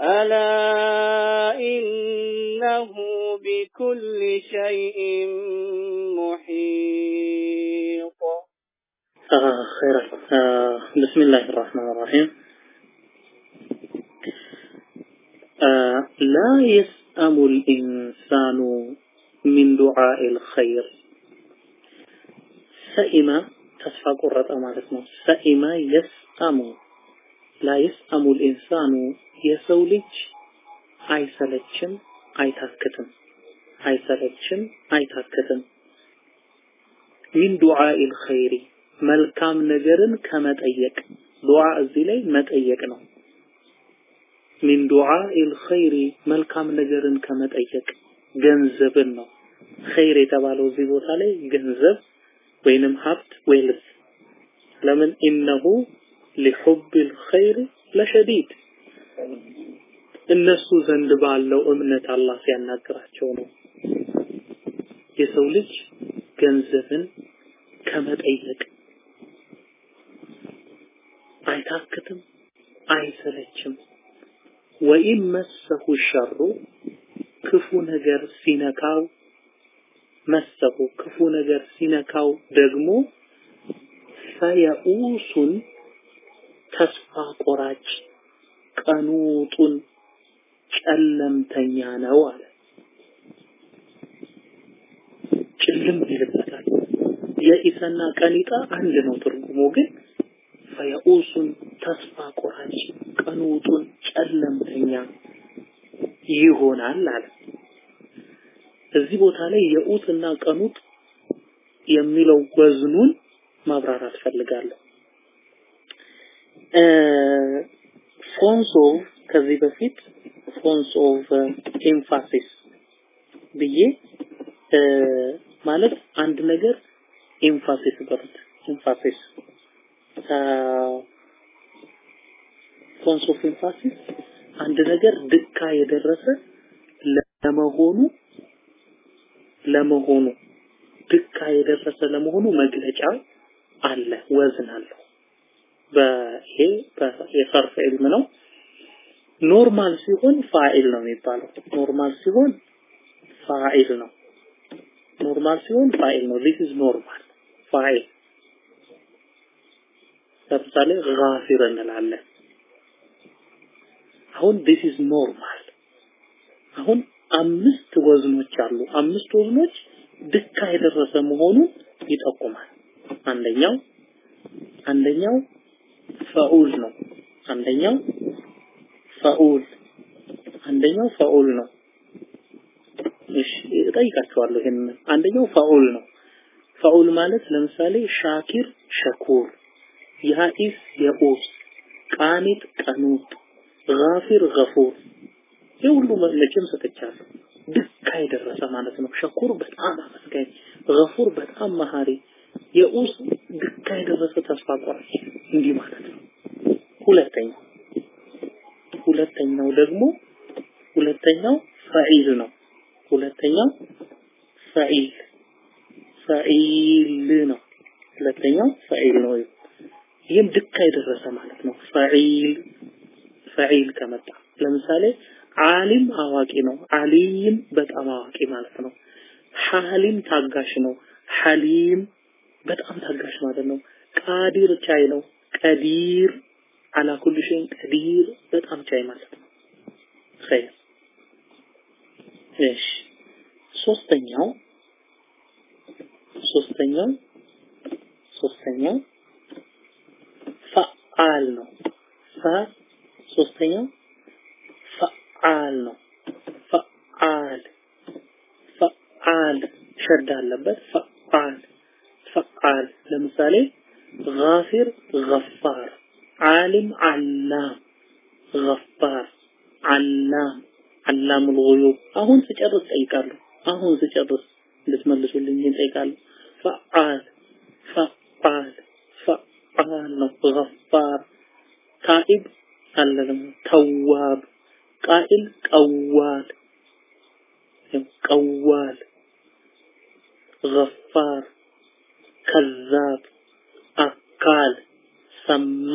ألا إنه بكل شيء محيط. آه آه بسم الله الرحمن الرحيم. آه لا يسأم الإنسان من دعاء الخير. سئم تسفى قرة مالتنا سئم يسأم. ላየስአሙል ኢንሳኑ የሰው ልጅ አይሰለችም አይታክትም። አይሰለችም አይታክትም። ሚን ዱዓኢል ኸይሪ መልካም ነገርን ከመጠየቅ። ዱዓ እዚህ ላይ መጠየቅ ነው። ሚን ዱዓኢል ኸይሪ መልካም ነገርን ከመጠየቅ። ገንዘብን ነው። ኸይር የተባለው እዚህ ቦታ ላይ ገንዘብ ወይንም ሀብት ወይልስ ለምን? ኢነሁ ሊሑቢል ኸይር ለሸዲድ እነሱ ዘንድ ባለው እምነት አላህ ሲያናግራቸው ነው። የሰው ልጅ ገንዘብን ከመጠየቅ አይታክትም አይሰለችም። ወኢን መሰሁ ሸሩ ክፉ ነገር ሲነካው መሰሁ ክፉ ነገር ሲነካው ደግሞ ፈየኡሱን ተስፋ ቆራጭ ቀኑጡን ጨለምተኛ ነው አለ። ጭልም ይልበታል። የኢሰና ቀኒጣ አንድ ነው ትርጉሙ ግን ፈየኡሱን ተስፋ ቆራጭ ቀኑጡን ጨለምተኛ ይሆናል አለ። እዚህ ቦታ ላይ የኡትና ቀኑጥ የሚለው ወዝኑን ማብራራት ፈልጋለሁ forms ከዚህ በፊት forms of emphasis ብዬ ማለት አንድ ነገር emphasis በሉት emphasis forms of emphasis አንድ ነገር ድካ የደረሰ ለመሆኑ ለመሆኑ ድካ የደረሰ ለመሆኑ መግለጫ አለ ወዝን አለው በይሄ የ صرف علم ነው። normal ሲሆን فاعل ነው የሚባለው። normal ሲሆን فاعل ነው። normal ሲሆን فاعل ነው። This is normal فاعل ለምሳሌ غافر እንላለን። አሁን this is normal አሁን አምስት ወዝኖች አሉ። አምስት ወዝኖች ድካ የደረሰ መሆኑን ይጠቁማል። አንደኛው አንደኛው فعول ነው። አንደኛው فعول አንደኛው فعول ነው። እሺ እጠይቃችኋለሁ ይሄን አንደኛው فعول ነው። فعول ማለት ለምሳሌ شاكر شكور ያኢስ የኡስ ቃኒት ቀኑት ጋፊር ገፉር። የሁሉ መቼም ሰጥቻለሁ። ድካ የደረሰ ማለት ነው። ሸኩር በጣም አመስጋኝ ገፉር በጣም መሀሪ የኡስ ድካ የደረሰ ተስፋ ቆራጭ እንዲህ ማለት ነው። ሁለተኛው ሁለተኛው ደግሞ ሁለተኛው ፈዒል ነው። ሁለተኛው ፈዒል ፈዒል ነው። ሁለተኛው ፈዒል ነው። ይህም ድካ የደረሰ ማለት ነው። ፈዒል ፈዒል ከመጣ ለምሳሌ ዓሊም አዋቂ ነው። አሊም በጣም አዋቂ ማለት ነው። ሐሊም ታጋሽ ነው። ሐሊም በጣም ታጋሽ ማለት ነው። ቃዲር ቻይ ነው። ቀዲር አላ ኩል ሸይን ቀዲር በጣም ቻይ ማለት ነው። ኸይር። እሺ። ሶስተኛው ሶስተኛው ሶስተኛው ፈዓል ነው። ፈ ሶስተኛው ፈዓል ነው። ፈዓል። ፈዓል ሸዳ አለበት። ፈዓል ፈቃል ለምሳሌ ጋፊር ገፋር ዓሊም አላም ገፋር አላም አላሙል ጉዩብ አሁን ስጨርስ ጠይቃለሁ አሁን ስጨርስ እንድትመልሱልኝ ጠይቃለሁ ፈዓል ፈዓል ፈዓል ነው። ገፋር ታኢብ አለ ደግሞ ተዋብ። ቃኢል ቀዋል። ቀዋል። ገፋር ከዛብ አካል ሰማ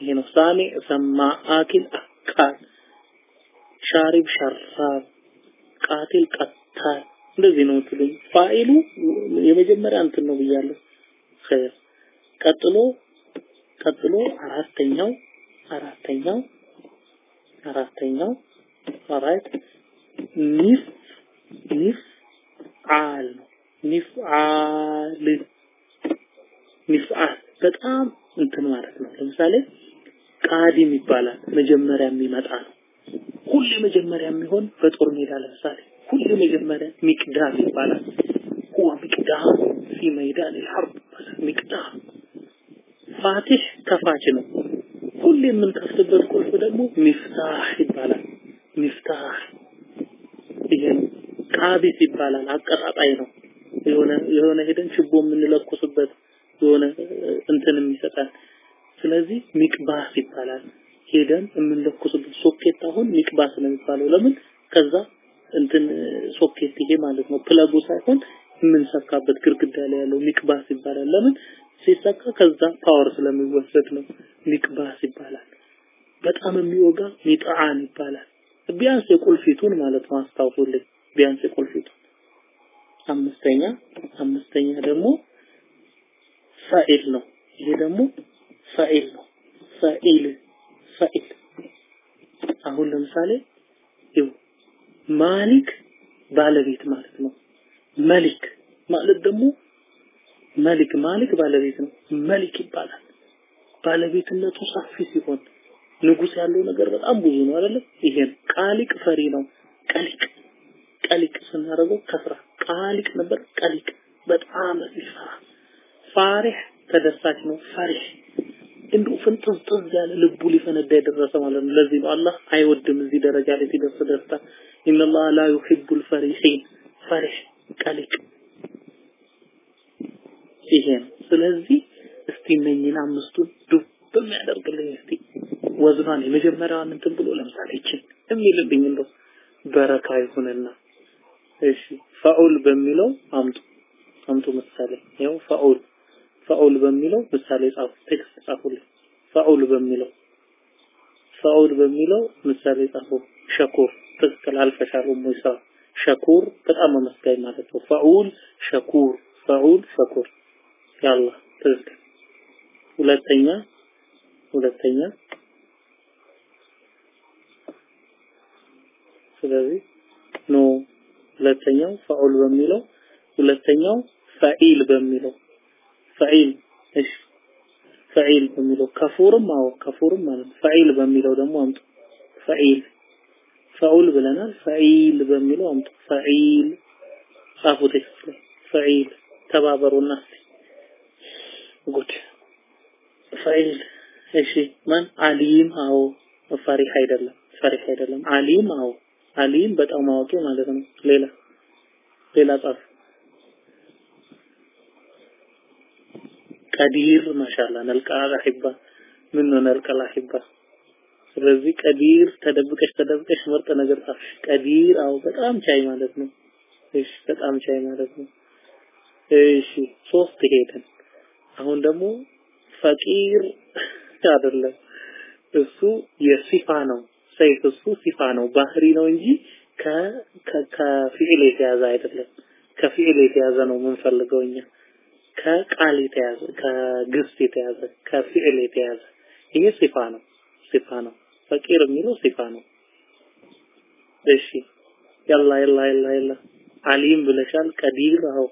ይሄ ነው ሳሚዕ ሰማ አኪል አቃል ሻሪብ ሸራብ ቃቲል ቀታል እንደዚህ ነው ትሉኝ ፋኢሉ የመጀመሪያ እንትን ነው ብያለሁ። ኸይር። ቀጥሎ ቀጥሎ አራተኛው አራተኛው አራተኛው አራት ሚፍ ሚፍ አል ነው። ሚፍዓል ሚፍዓል በጣም እንትን ማለት ነው። ለምሳሌ ቃዲም ይባላል። መጀመሪያ የሚመጣ ነው። ሁሌ መጀመሪያ የሚሆን በጦር ሜዳ ለምሳሌ ሁሌ መጀመሪያ ሚቅዳም ይባላል። ሁዋ ሚቅዳም ፊ መይዳን ልሐርብ ሚቅዳም ፋቲሕ ከፋች ነው። ሁሌ የምንከፍትበት ቁልፍ ደግሞ ሚፍታህ ይባላል። مفتاح ይሄ قابس ይባላል። አቀጣጣይ ነው። የሆነ ሄደን ችቦ የምንለኩስበት የሆነ እንትን የሚሰጣል። ስለዚህ مقباس ይባላል። ሄደን የምንለኩስበት ሶኬት አሁን مقباس ነው የሚባለው። ለምን? ከዛ እንትን ሶኬት ይሄ ማለት ነው። plug ኡ ሳይሆን የምንሰካበት ግርግዳ ላይ ያለው مقباس ይባላል። ለምን? ሲሰካ ከዛ power ስለሚወሰድ ነው። ሚቅባስ ይባላል። በጣም የሚወጋ ሚጣዓን ይባላል። ቢያንስ የቁልፊቱን ማለት ነው። አስታውሱልኝ። ቢያንስ የቁልፊቱን አምስተኛ አምስተኛ ደግሞ ፈኢል ነው። ይሄ ደግሞ ፈኢል ነው። ፈኢል ፈኢል። አሁን ለምሳሌ ይው ማሊክ ባለቤት ማለት ነው። መሊክ ማለት ደግሞ መሊክ ማሊክ ባለቤት ነው። መሊክ ይባላል። ባለቤትነቱ ሰፊ ሲሆን ንጉስ ያለው ነገር በጣም ብዙ ነው አይደለ? ይሄን ቃሊቅ ፈሪ ነው። ቀሊቅ ቀሊቅ ስናደርገው ከስራ ቃሊቅ ነበር ቀሊቅ በጣም ይፈራ ፋሪህ ተደሳች ነው ፈሪህ እንዱ ፍንጥዝጥዝ ያለ ልቡ ሊፈነዳ የደረሰ ማለት ነው። ለዚህ ነው አላህ አይወድም እዚህ ደረጃ ላይ ሲደርስ ደስታ። ኢነላህ ላ ዩሂቡል ፈሪሂን فرح قلق ይሄ ነው። ስለዚህ እስቲ እነኝን አምስቱን ዱብ የሚያደርግልኝ እስቲ ወዝኗን የመጀመሪያዋን እንትን ብሎ ለምሳሌ ይችን የሚልልኝ እንደው በረካ ይሁንና። እሺ فعول በሚለው አምጡ አምጡ ምሳሌ። ይኸው فعول فعول በሚለው ምሳሌ ጻፉ text ጻፉልኝ። فعول በሚለው فعول በሚለው ምሳሌ ጻፉ። شكور ትክክል አልፈሻል ኡሙ شكور በጣም አመስጋኝ ማለት ነው። فعول شكور فعول شكور። يلا ትክክል። ሁለተኛ ሁለተኛ። ስለዚህ no ሁለተኛው فعول በሚለው ሁለተኛው فعيل በሚለው። فعيل እሺ فعيل በሚለው። كفور ም አዎ كفور ም ማለት فعيل በሚለው ደግሞ አምጡ። فعيل فعول ብለናል። فعيل በሚለው አምጡ። فعيل ጻፉ text ላይ። فعيل ተባበሩና ጉድ። فعيل እሺ ማን? عليم አዎ فرح አይደለም። فرح አይደለም። عليم አዎ عليم በጣም አዋቂ ማለት ነው። ሌላ ሌላ ጻፍ። ቀዲር ማሻአላ ነልቀል አሂባ ምን ነው ነልቀል አሂባ ስለዚህ ቀዲር ተደብቀሽ ተደብቀሽ ምርጥ ነገር ጻፍሽ ቀዲር አዎ በጣም ቻይ ማለት ነው። እሺ በጣም ቻይ ማለት ነው። እሺ ሶስት ሄደን። አሁን ደግሞ ፈቂር አይደለም። እሱ የሲፋ ነው ሰይፍ እሱ ሲፋ ነው ባህሪ ነው እንጂ ከፊዕል የተያዘ አይደለም። ከፊዕል የተያዘ ነው የምንፈልገው ከቃል የተያዘ ከግስ የተያዘ ከፊዕል የተያዘ። ይሄ ሲፋ ነው ሲፋ ነው። ፈቂር የሚለው ሲፋ ነው። እሺ። ያላ ያላ ያላ ያላ። አሊም ብለሻል ቀዲር አው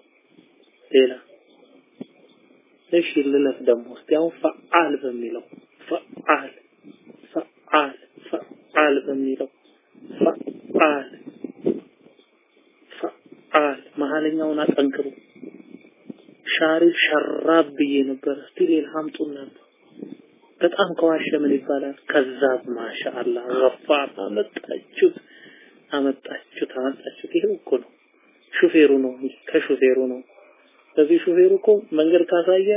ሌላ። እሺ ልለፍ ደግሞ እስቲ። ፈዓል በሚለው ፈዓል ፈዓል ፈዓል በሚለው ፈዓል ፈዓል መሀለኛውን አጠንክሩ። ሻሪፍ ሸራብ ብዬ ነበር እስቲ ሌላ አምጡና በጣም ከዋሸ ምን ይባላል? ከዛብ ማሻአላ ገፋር አመጣችሁት አመጣችሁት አመጣችሁት ይሄው እኮ ነው። ሹፌሩ ነው ከሹፌሩ ነው። ስለዚህ ሹፌሩ እኮ መንገድ ካሳየ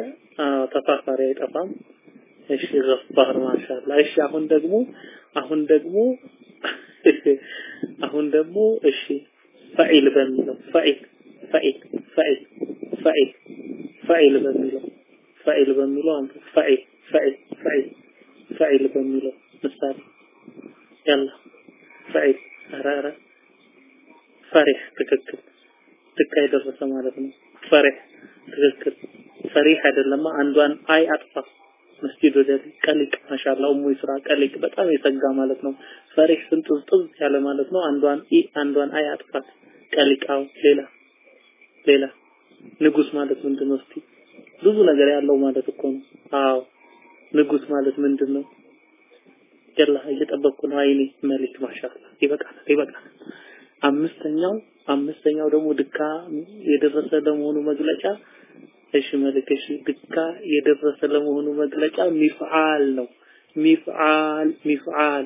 ተሳፋሪ አይጠፋም እሺ ገፋር ማሻአላ እሺ አሁን ደግሞ አሁን ደግሞ አሁን ደግሞ እሺ ፈዒል በሚለው ፈዒል ፈዒል ፈዒል ፈዒል ፈዒል በሚለው ፈዒል በሚለው አንተ ፈዒል ፈዒል ፈዒል ፈዒል በሚለው ምሳሌ። ያላ ፈዒል ኧረ ኧረ ፈሪህ ትክክል። ትካ የደረሰ ማለት ነው። ፈሪህ ትክክል። ፈሪህ አይደለማ አንዷን አይ አጥፋ መስጂድ ወደ ቀሊቅ ማሻአላ ኡሙ ይስራ ቀሊቅ በጣም የሰጋ ማለት ነው። ፈሪህ ስንጥዝጥዝ ያለ ማለት ነው። አንዷን ኢ አንዷን አይ አጥፋት። ቀሊቃው ሌላ ሌላ ንጉስ ማለት ምንድን ነው እስቲ ብዙ ነገር ያለው ማለት እኮ ነው። አዎ ንጉስ ማለት ምንድን ነው ያላ እየጠበቅኩ ነው አይኔ መሊክ ማሻአላ። ይበቃል ይበቃል አምስተኛው አምስተኛው ደግሞ ድካ የደረሰ ለመሆኑ መግለጫ መልክ እሺ ድካ የደረሰ ለመሆኑ መግለጫ ሚፍዓል ነው። ሚፍዓል ሚፍዓል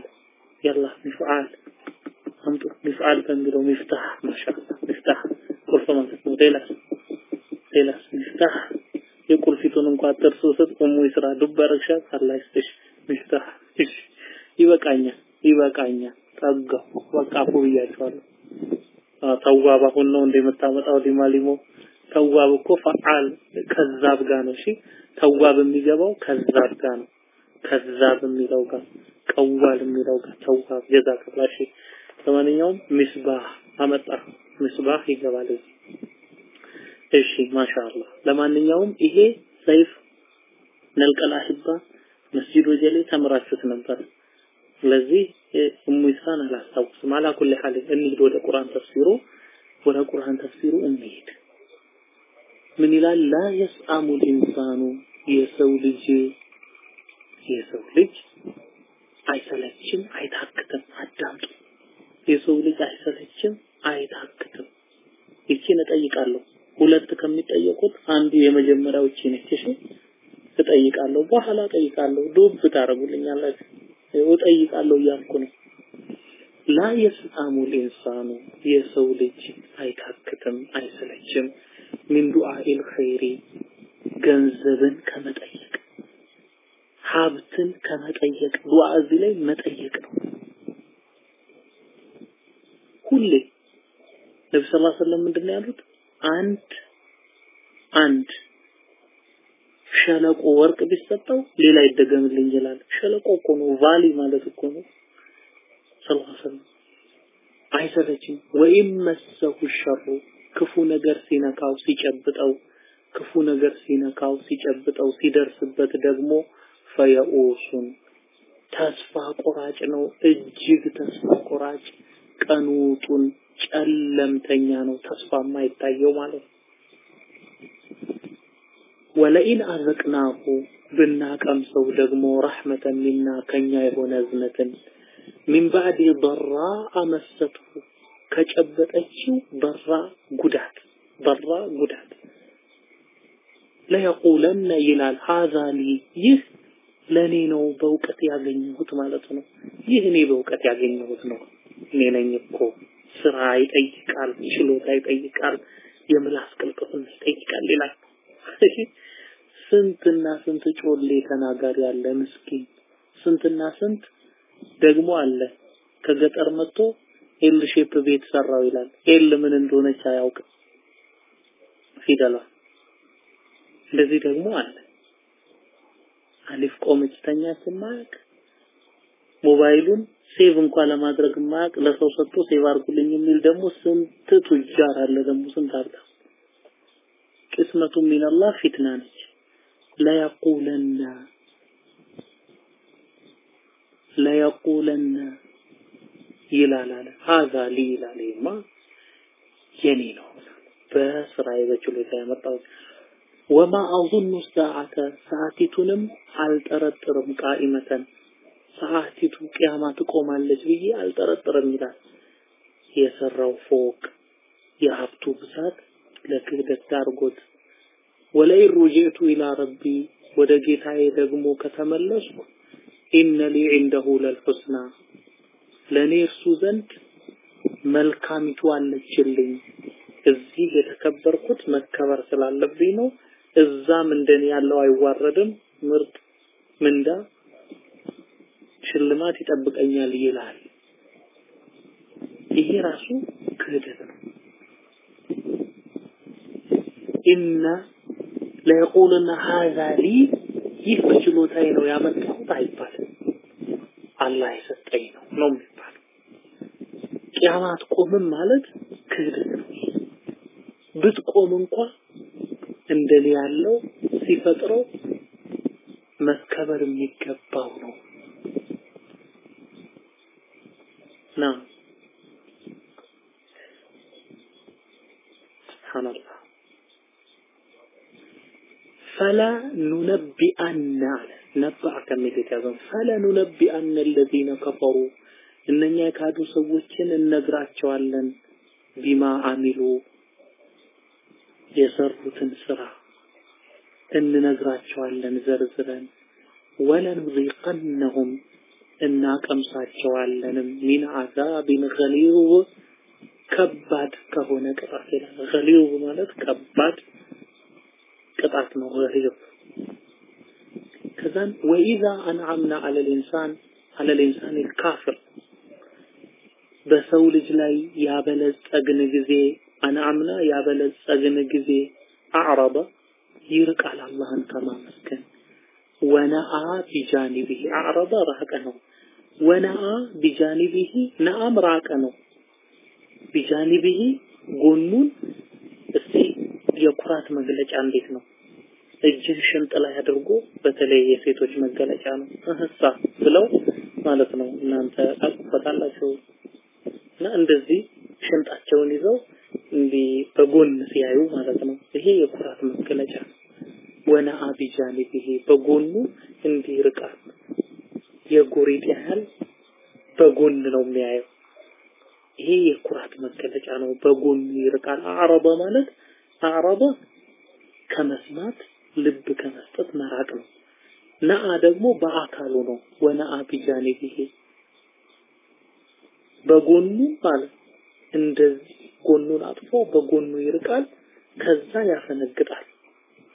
ያላ ሚፍዓል። አምጡ ሚፍዓል በሚለው ሚፍታህ ማሻአላ ሚፍታህ። ቁልፍ ማለት ነው። ሌላ ሚፍታህ። የቁልፊቱን እንኳን ጥርሱ ስጥ ኡሙ ይስራ። ዱብ አላህ ይስጥሽ። ሚፍታህ እሺ። ይበቃኛል ይበቃኛል። ጠጋው በቃ ብያቸዋለሁ። ተዋብ አሁን ነው። እንደምታመጣው ሊማሊሞ ተዋብ እኮ ፈዓል ከዛብ ጋር ነው። እሺ ተዋብ የሚገባው ከዛብ ጋር ነው። ከዛብ የሚለው ጋር ቀዋል የሚለው ጋር ተዋብ ጀዛከላ እሺ ለማንኛውም ሚስባህ አመጣ ሚስባህ ይገባል እሺ ማሻአላህ። ለማንኛውም ይሄ ሰይፍ ነልቀል አህባ መስጂድ ወጀሌ ተምራችሁት ነበር። ስለዚህ እሙ ኢስራን አላስታውስም። አላ ሐል እንሂድ ወደ ቁርአን ተፍሲሩ ወደ ቁርአን ተፍሲሩ እንሂድ ምን ይላል? ላ የስአሙ ልኢንሳኑ የሰው ልጅ የሰው ልጅ አይሰለችም አይታክትም አዳምጡ። የሰው ልጅ አይሰለችም አይታክትም። ይቺን እጠይቃለሁ። ሁለት ከሚጠየቁት አንዱ የመጀመሪያው እቺ ነች። እሺ እጠይቃለሁ። በኋላ እጠይቃለሁ። ዱብ ታረጉልኛላችሁ እጠይቃለሁ እያልኩ ነው ላ የስአሙ ልኢንሳኑ የሰው ልጅ አይታክትም አይሰለችም። ሚን ዱዓኢል ኸይሪ ገንዘብን ከመጠየቅ ሀብትን ከመጠየቅ ዱዓ እዚህ ላይ መጠየቅ ነው። ሁሌ ነቢ ስ ሰለም ምንድን ነው ያሉት? አንድ አንድ ሸለቆ ወርቅ ቢሰጠው ሌላ ይደገምልኝ ይላል። ሸለቆ እኮ ነው ቫሊ ማለት እኮ ነው ሰለላሁ ዐለይሂ አይሰለችም። ወይም መሰሁ ሸሩ ክፉ ነገር ሲነካው ሲጨብጠው ክፉ ነገር ሲነካው ሲጨብጠው ሲደርስበት ደግሞ ፈየኡሱን ተስፋ ቆራጭ ነው እጅግ ተስፋ ቆራጭ ቀኑጡን ጨለምተኛ ነው ተስፋ የማይታየው ማለት ነው። ወለኢን አዘቅናሁ ብናቀምሰው ደግሞ ረሕመተን ሚና ከኛ የሆነ እዝነትን ሚን ባዕድ በራ አመሰትሁ ከጨበጠችው በራ ጉዳት በራ ጉዳት ለየቁለነ ይላል ሀዛ ይህ ለኔ ነው በእውቀት ያገኘሁት ማለት ነው። ይህ እኔ በእውቀት ያገኘሁት ነው። እኔ ነኝ እኮ ስራ ይጠይቃል፣ ችሎታ ይጠይቃል፣ የምላስ ቅልጥፍና ይጠይቃል ይላል። ስንትና ስንት ጮሌ ተናጋሪ አለ ምስኪን። ስንትና ስንት ደግሞ አለ ከገጠር መጥቶ L shape ቤት ሰራው ይላል። L ምን እንደሆነች አያውቅም ፊደሏ። እንደዚህ ደግሞ አለ አሊፍ ቆመች ተኛች ማያውቅ ሞባይሉን save እንኳን ለማድረግ ማያውቅ ለሰው ሰጥቶ save አድርጉልኝ የሚል ደግሞ ስንት ቱጃር አለ ደግሞ ስንት አለ። قسمة من الله ፊትና ነች። ليقولن ليقولن ይላል አለ። هذا لي ይላል። ይማ የኔ ነው በስራዬ በችሎታ ያመጣሁት። ወማ አظن ሰዓተ ሰዓቲቱንም አልጠረጥርም ቃኢመተን። ሰዓቲቱ ቅያማ ትቆማለች ብዬ አልጠረጥርም ይላል። የሰራው ፎቅ የሀብቱ ብዛት ለክብደት ዳርጎት። ወለኢን ሩጅዕቱ ኢላ ረቢ ወደ ጌታዬ ደግሞ ከተመለስኩ ኢነ ሊ ዒንደሁ ለልሑስና ለእኔ እርሱ ዘንድ መልካሚቱ አለችልኝ። እዚህ የተከበርኩት መከበር ስላለብኝ ነው። እዛም እንደኔ ያለው አይዋረድም። ምርጥ ምንዳ ሽልማት ይጠብቀኛል ይላል። ይሄ ራሱ ክህደት ነው። ኢነ ለየቁልና ሀዛ ሊ በችሎታዬ ነው ያመጣሁት አይባልም። አላህ የሰጠኝ ነው ነው የሚባለው። ቂያማ አትቆምም ማለት ክህደት ነው። ብትቆም እንኳ እንደኔ ያለው ሲፈጥረው መከበር የሚገባው ነው። ና ሱብሃንአላህ ፈላ ኑነቢአነ አለ ነባዕ ከሚል የተያዘው ፈላ ኑነቢአነ አለዚነ ከፈሩ እነኛ የካዱ ሰዎችን እነግራቸዋለን ቢማ አሚሉ የሰሩትን ስራ እንነግራቸዋለን ዘርዝረን ወለኑዚቀነሁም እናቀምሳቸዋለንም ሚን አዛቢን ገሊዝ ከባድ ከሆነ ቅጣት ይላል። ገሊዝ ማለት ከባድ ቅጣት ነው። ገሊዝ ከዛን ወኢዛ አንዓምና አለል ኢንሳን አለል ኢንሳን ካፍር በሰው ልጅ ላይ ያበለጸግን ጊዜ አንዓምና ያበለጸግን ጊዜ አዕረበ ይርቃል አላህን ከማመስገን። ወነአ ቢጃኒቢሂ አዕረበ ራቀ ነው። ወነአ ቢጃኒቢሂ ነአም ራቀ ነው። ቢጃኒቢሂ ጎኑን የኩራት መግለጫ እንዴት ነው? እጅን ሽንጥ ላይ አድርጎ በተለይ የሴቶች መገለጫ ነው። እህሳ ብለው ማለት ነው። እናንተ ታውቁበታላችሁ። እና እንደዚህ ሽንጣቸውን ይዘው እንዲህ በጎን ሲያዩ ማለት ነው። ይሄ የኩራት መገለጫ ነው። ወነአ ቢጃኒቢሂ በጎኑ እንዲህ ይርቃል። የጎሪጥ ያህል በጎን ነው የሚያየው። ይሄ የኩራት መገለጫ ነው። በጎኑ ይርቃል። አዕረበ ማለት አዕረበ ከመስማት ልብ ከመስጠት መራቅ ነው። ነአ ደግሞ በአካሉ ነው። ወነአ ቢጃኒቢሂ በጎኑ ማለት እንደዚህ ጎኑን አጥፎ በጎኑ ይርቃል ከዛ ያፈነግጣል።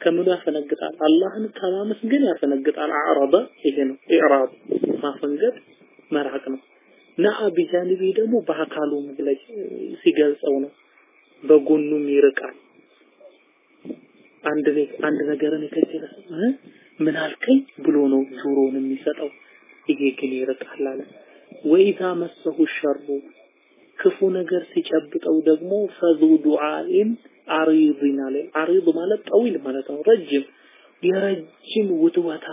ከምኑ ያፈነግጣል? አላህን ከማመስገን ያፈነግጣል። አዕረበ ይሄ ነው። ኢዕራብ ማፈንገጥ መራቅ ነው። ነአ ቢጃኒቢ ደግሞ በአካሉ መግለጽ ሲገልጸው ነው። በጎኑም ይርቃል አንድ አንድ ነገርን የከጀለ ምን አልከኝ ብሎ ነው ጆሮውን የሚሰጠው። ይሄ ግን ይርቃል አለ። ወኢዛ መሰሁ ሸሩ ክፉ ነገር ሲጨብጠው ደግሞ ፈዙ ዱዓኢን አሪድን አለ። አሪድ ማለት ጠዊል ማለት ነው። ረጅም የረጅም ውትወታ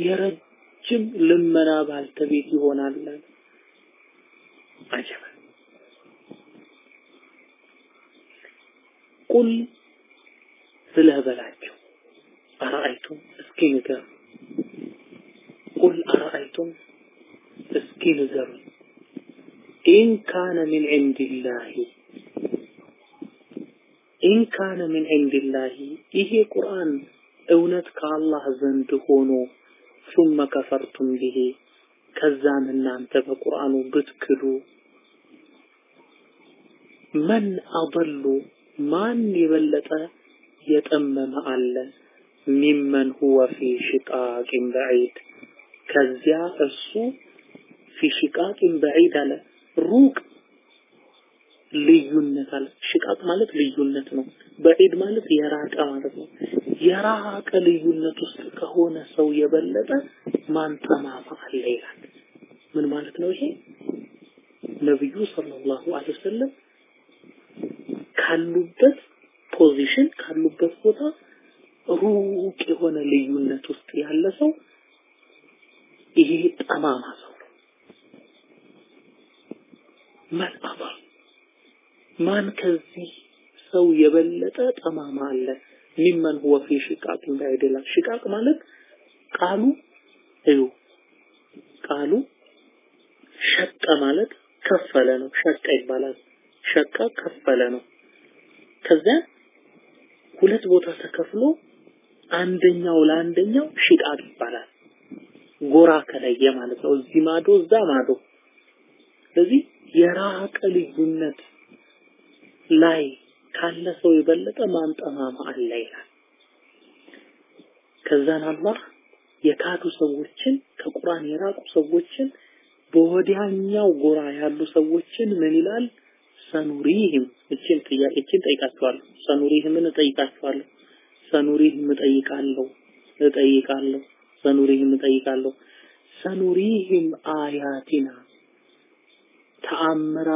የረጅም ልመና ባልተቤት ይሆናል አጀበ قل ብለህ በላቸው። أرأيتم እስኪ ንገሩ። قل أرأيتم እስኪ ንገሩ። إن كان من عند الله إن كان من عند الله ይሄ ቁርአን እውነት ከአላህ ዘንድ ሆኖ ثم كفرتم به ከዛም እናንተ በቁርአኑ ብትክዱ من أضل ማን የበለጠ የጠመመ አለ። ممن هو في شقاق بعيد። ከዚያ እሱ في شقاق بعيد አለ። ሩቅ ልዩነት አለ። ሽቃቅ ማለት ልዩነት ነው። በዒድ ማለት የራቀ ማለት ነው። የራቀ ልዩነት ውስጥ ከሆነ ሰው የበለጠ ማን ጠማማ አለ ይላል። ምን ማለት ነው ይሄ? ነብዩ ሰለላሁ ዐለይሂ ወሰለም ካሉበት ፖዚሽን ካሉበት ቦታ ሩቅ የሆነ ልዩነት ውስጥ ያለ ሰው ይሄ ጠማማ ሰው ነው። አባል ማን ከዚህ ሰው የበለጠ ጠማማ አለ? ሚመን ሁወ ፊ ሽቃቅ ባይደላ ሽቃቅ ማለት ቃሉ እዩ ቃሉ ሸቀ ማለት ከፈለ ነው። ሸቀ ይባላል። ሸቀ ከፈለ ነው። ከዛ ሁለት ቦታ ተከፍሎ አንደኛው ለአንደኛው ሽቃቅ ይባላል። ጎራ ከለየ ማለት ነው። እዚህ ማዶ እዛ ማዶ። ስለዚህ የራቀ ልዩነት ላይ ካለ ሰው የበለጠ ማንጠማማ አለ ይላል። ከዛን አላህ የካዱ ሰዎችን ከቁርአን የራቁ ሰዎችን በወዲያኛው ጎራ ያሉ ሰዎችን ምን ይላል ሰኑሪህም እችን ጥያቄ እችን ጠይቃችኋለሁ ሰኑሪህምን እጠይቃችኋለሁ ሰኑሪህም እጠይቃለሁ። እጠይቃለሁ። ሰኑሪህም እጠይቃለሁ። ሰኑሪህም አያቲና ተአምራ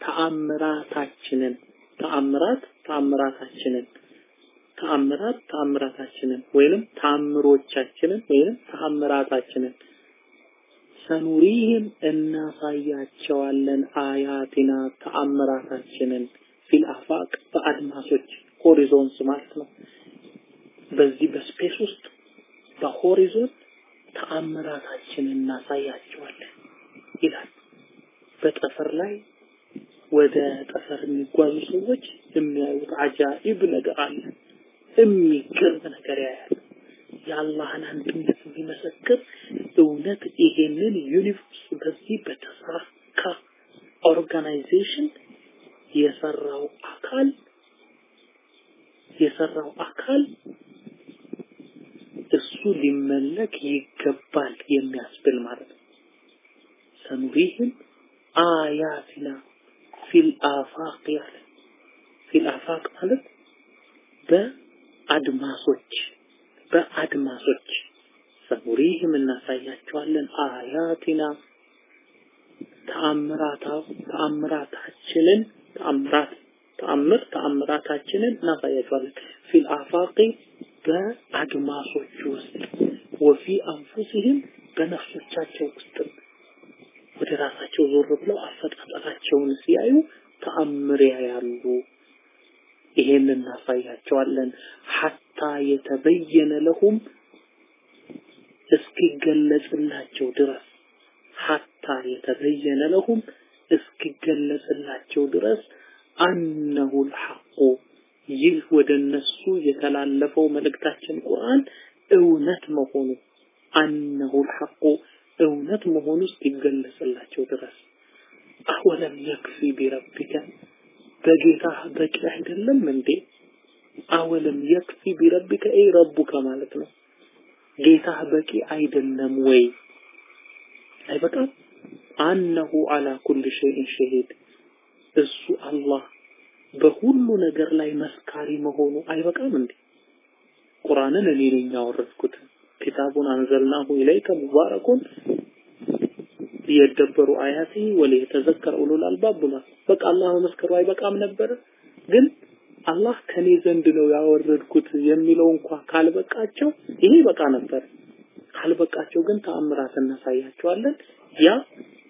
ተአምራታችንን ተአምራት ተአምራታችንን ተአምራት ተአምራታችንን ወይንም ተአምሮቻችንን ወይንም ተአምራታችንን سنريهم እናሳያቸዋለን آياتنا ተአምራታችንን في الآفاق በአድማሶች horizons ማለት ነው። በዚህ በ space ውስጥ በ horizon ተአምራታችንን እናሳያቸዋለን ይላል። በጠፈር ላይ ወደ ጠፈር የሚጓዙ ሰዎች የሚያዩት አጃኢብ ነገር አለ የሚገርም ነገር ያያል የአላህን አንድነት የሚመሰክር እውነት ይሄንን universe በዚህ በተሳካ organization የሰራው አካል የሰራው አካል እሱ ሊመለክ ይገባል የሚያስብል ማለት ነው። سنريهم آياتنا في ال ያለ ፊል ማለት በአድማሶች በአድማሶች ሰኑሪህም እናሳያቸዋለን አያቲና ተአምራታ ተአምራታችንን ተአምራት ተአምር ተአምራታችንን እናሳያቸዋለን ፊል አፋቂ በአድማሶች ውስጥ ወፊ አንፉሲህም በነፍሶቻቸው ውስጥ ወደ ራሳቸው ዞር ብለው አፈጣጠራቸውን ሲያዩ ተአምር ያያሉ። ይሄን እናሳያቸዋለን የተበየነ ለሁም እስኪገለጽላቸው ድረስ ሐታ የተበየነ ለሁም እስኪገለጽላቸው ድረስ አነሁ ልሐቁ ይህ ወደ እነሱ የተላለፈው መልእክታችን ቁርአን እውነት መሆኑ አነሁ ልሐቁ እውነት መሆኑ እስኪገለጽላቸው ድረስ። አወለም የክፊ ቢረቢከ? በጌታ በቂ አይደለም እንዴ አወለም የክፊ ቢረቢከ አይ ረቡከ ማለት ነው። ጌታ በቂ አይደለም ወይ? አይበቃም አነሁ አላ ኩል ሸይን ሸሂድ። እሱ አላህ በሁሉ ነገር ላይ መስካሪ መሆኑ አይበቃም እንዴ? ቁርአንን እኔ ነኝ ያወረድኩት። ኪታቡን አንዘልናሁ ኢለይከ ሙባረኩን። ሊየደበሩ አያቲ ወሊየተዘከር ኡሉል አልባብ ብሏል። በቃ አላህ መመስከሩ አይበቃም ነበር። ግን አላህ ከኔ ዘንድ ነው ያወረድኩት የሚለው እንኳ ካልበቃቸው ይሄ በቃ ነበር። ካልበቃቸው ግን ተአምራት እናሳያቸዋለን። ያ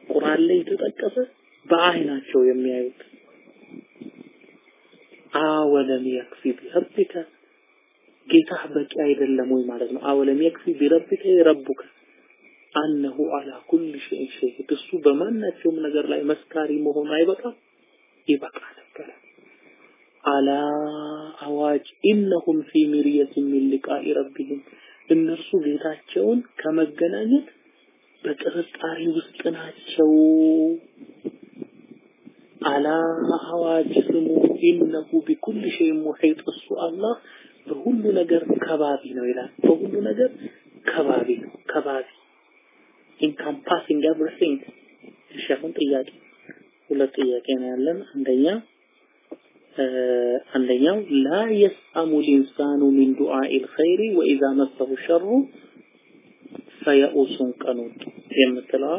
ቁርአን ላይ የተጠቀሰ በአይናቸው የሚያዩት። አወለም የክፊ ቢረቢከ ጌታህ በቂ አይደለም ወይ ማለት ነው። አወለም የክፊ ቢረቢከ ረቡከ አነሁ አላ ኩል ሸይን ሸሂድ። እሱ በማናቸውም ነገር ላይ መስካሪ መሆኑ አይበቃም? ይበቃ ነበረ አላ አዋጅ ኢነሁም ፊ ሚርየት ሚን ሊቃኢ ረቢህም እነርሱ ጌታቸውን ከመገናኘት በጥርጣሬ ውስጥ ናቸው። አላ አዋጅ ስሙ ኢነሁ ቢኩል ሸይን ሙሒጥ እሱ አላህ በሁሉ ነገር ከባቢ ነው ይላል። በሁሉ ነገር ከባቢ ነው። ከባቢ encompassing everything። አሁን ጥያቄ ሁለት ጥያቄ ነው ያለን። አንደኛ አንደኛው لا يسأم الإنسان من دعاء الخير وإذا مسه الشر فيئوس قنوط የምትለዋ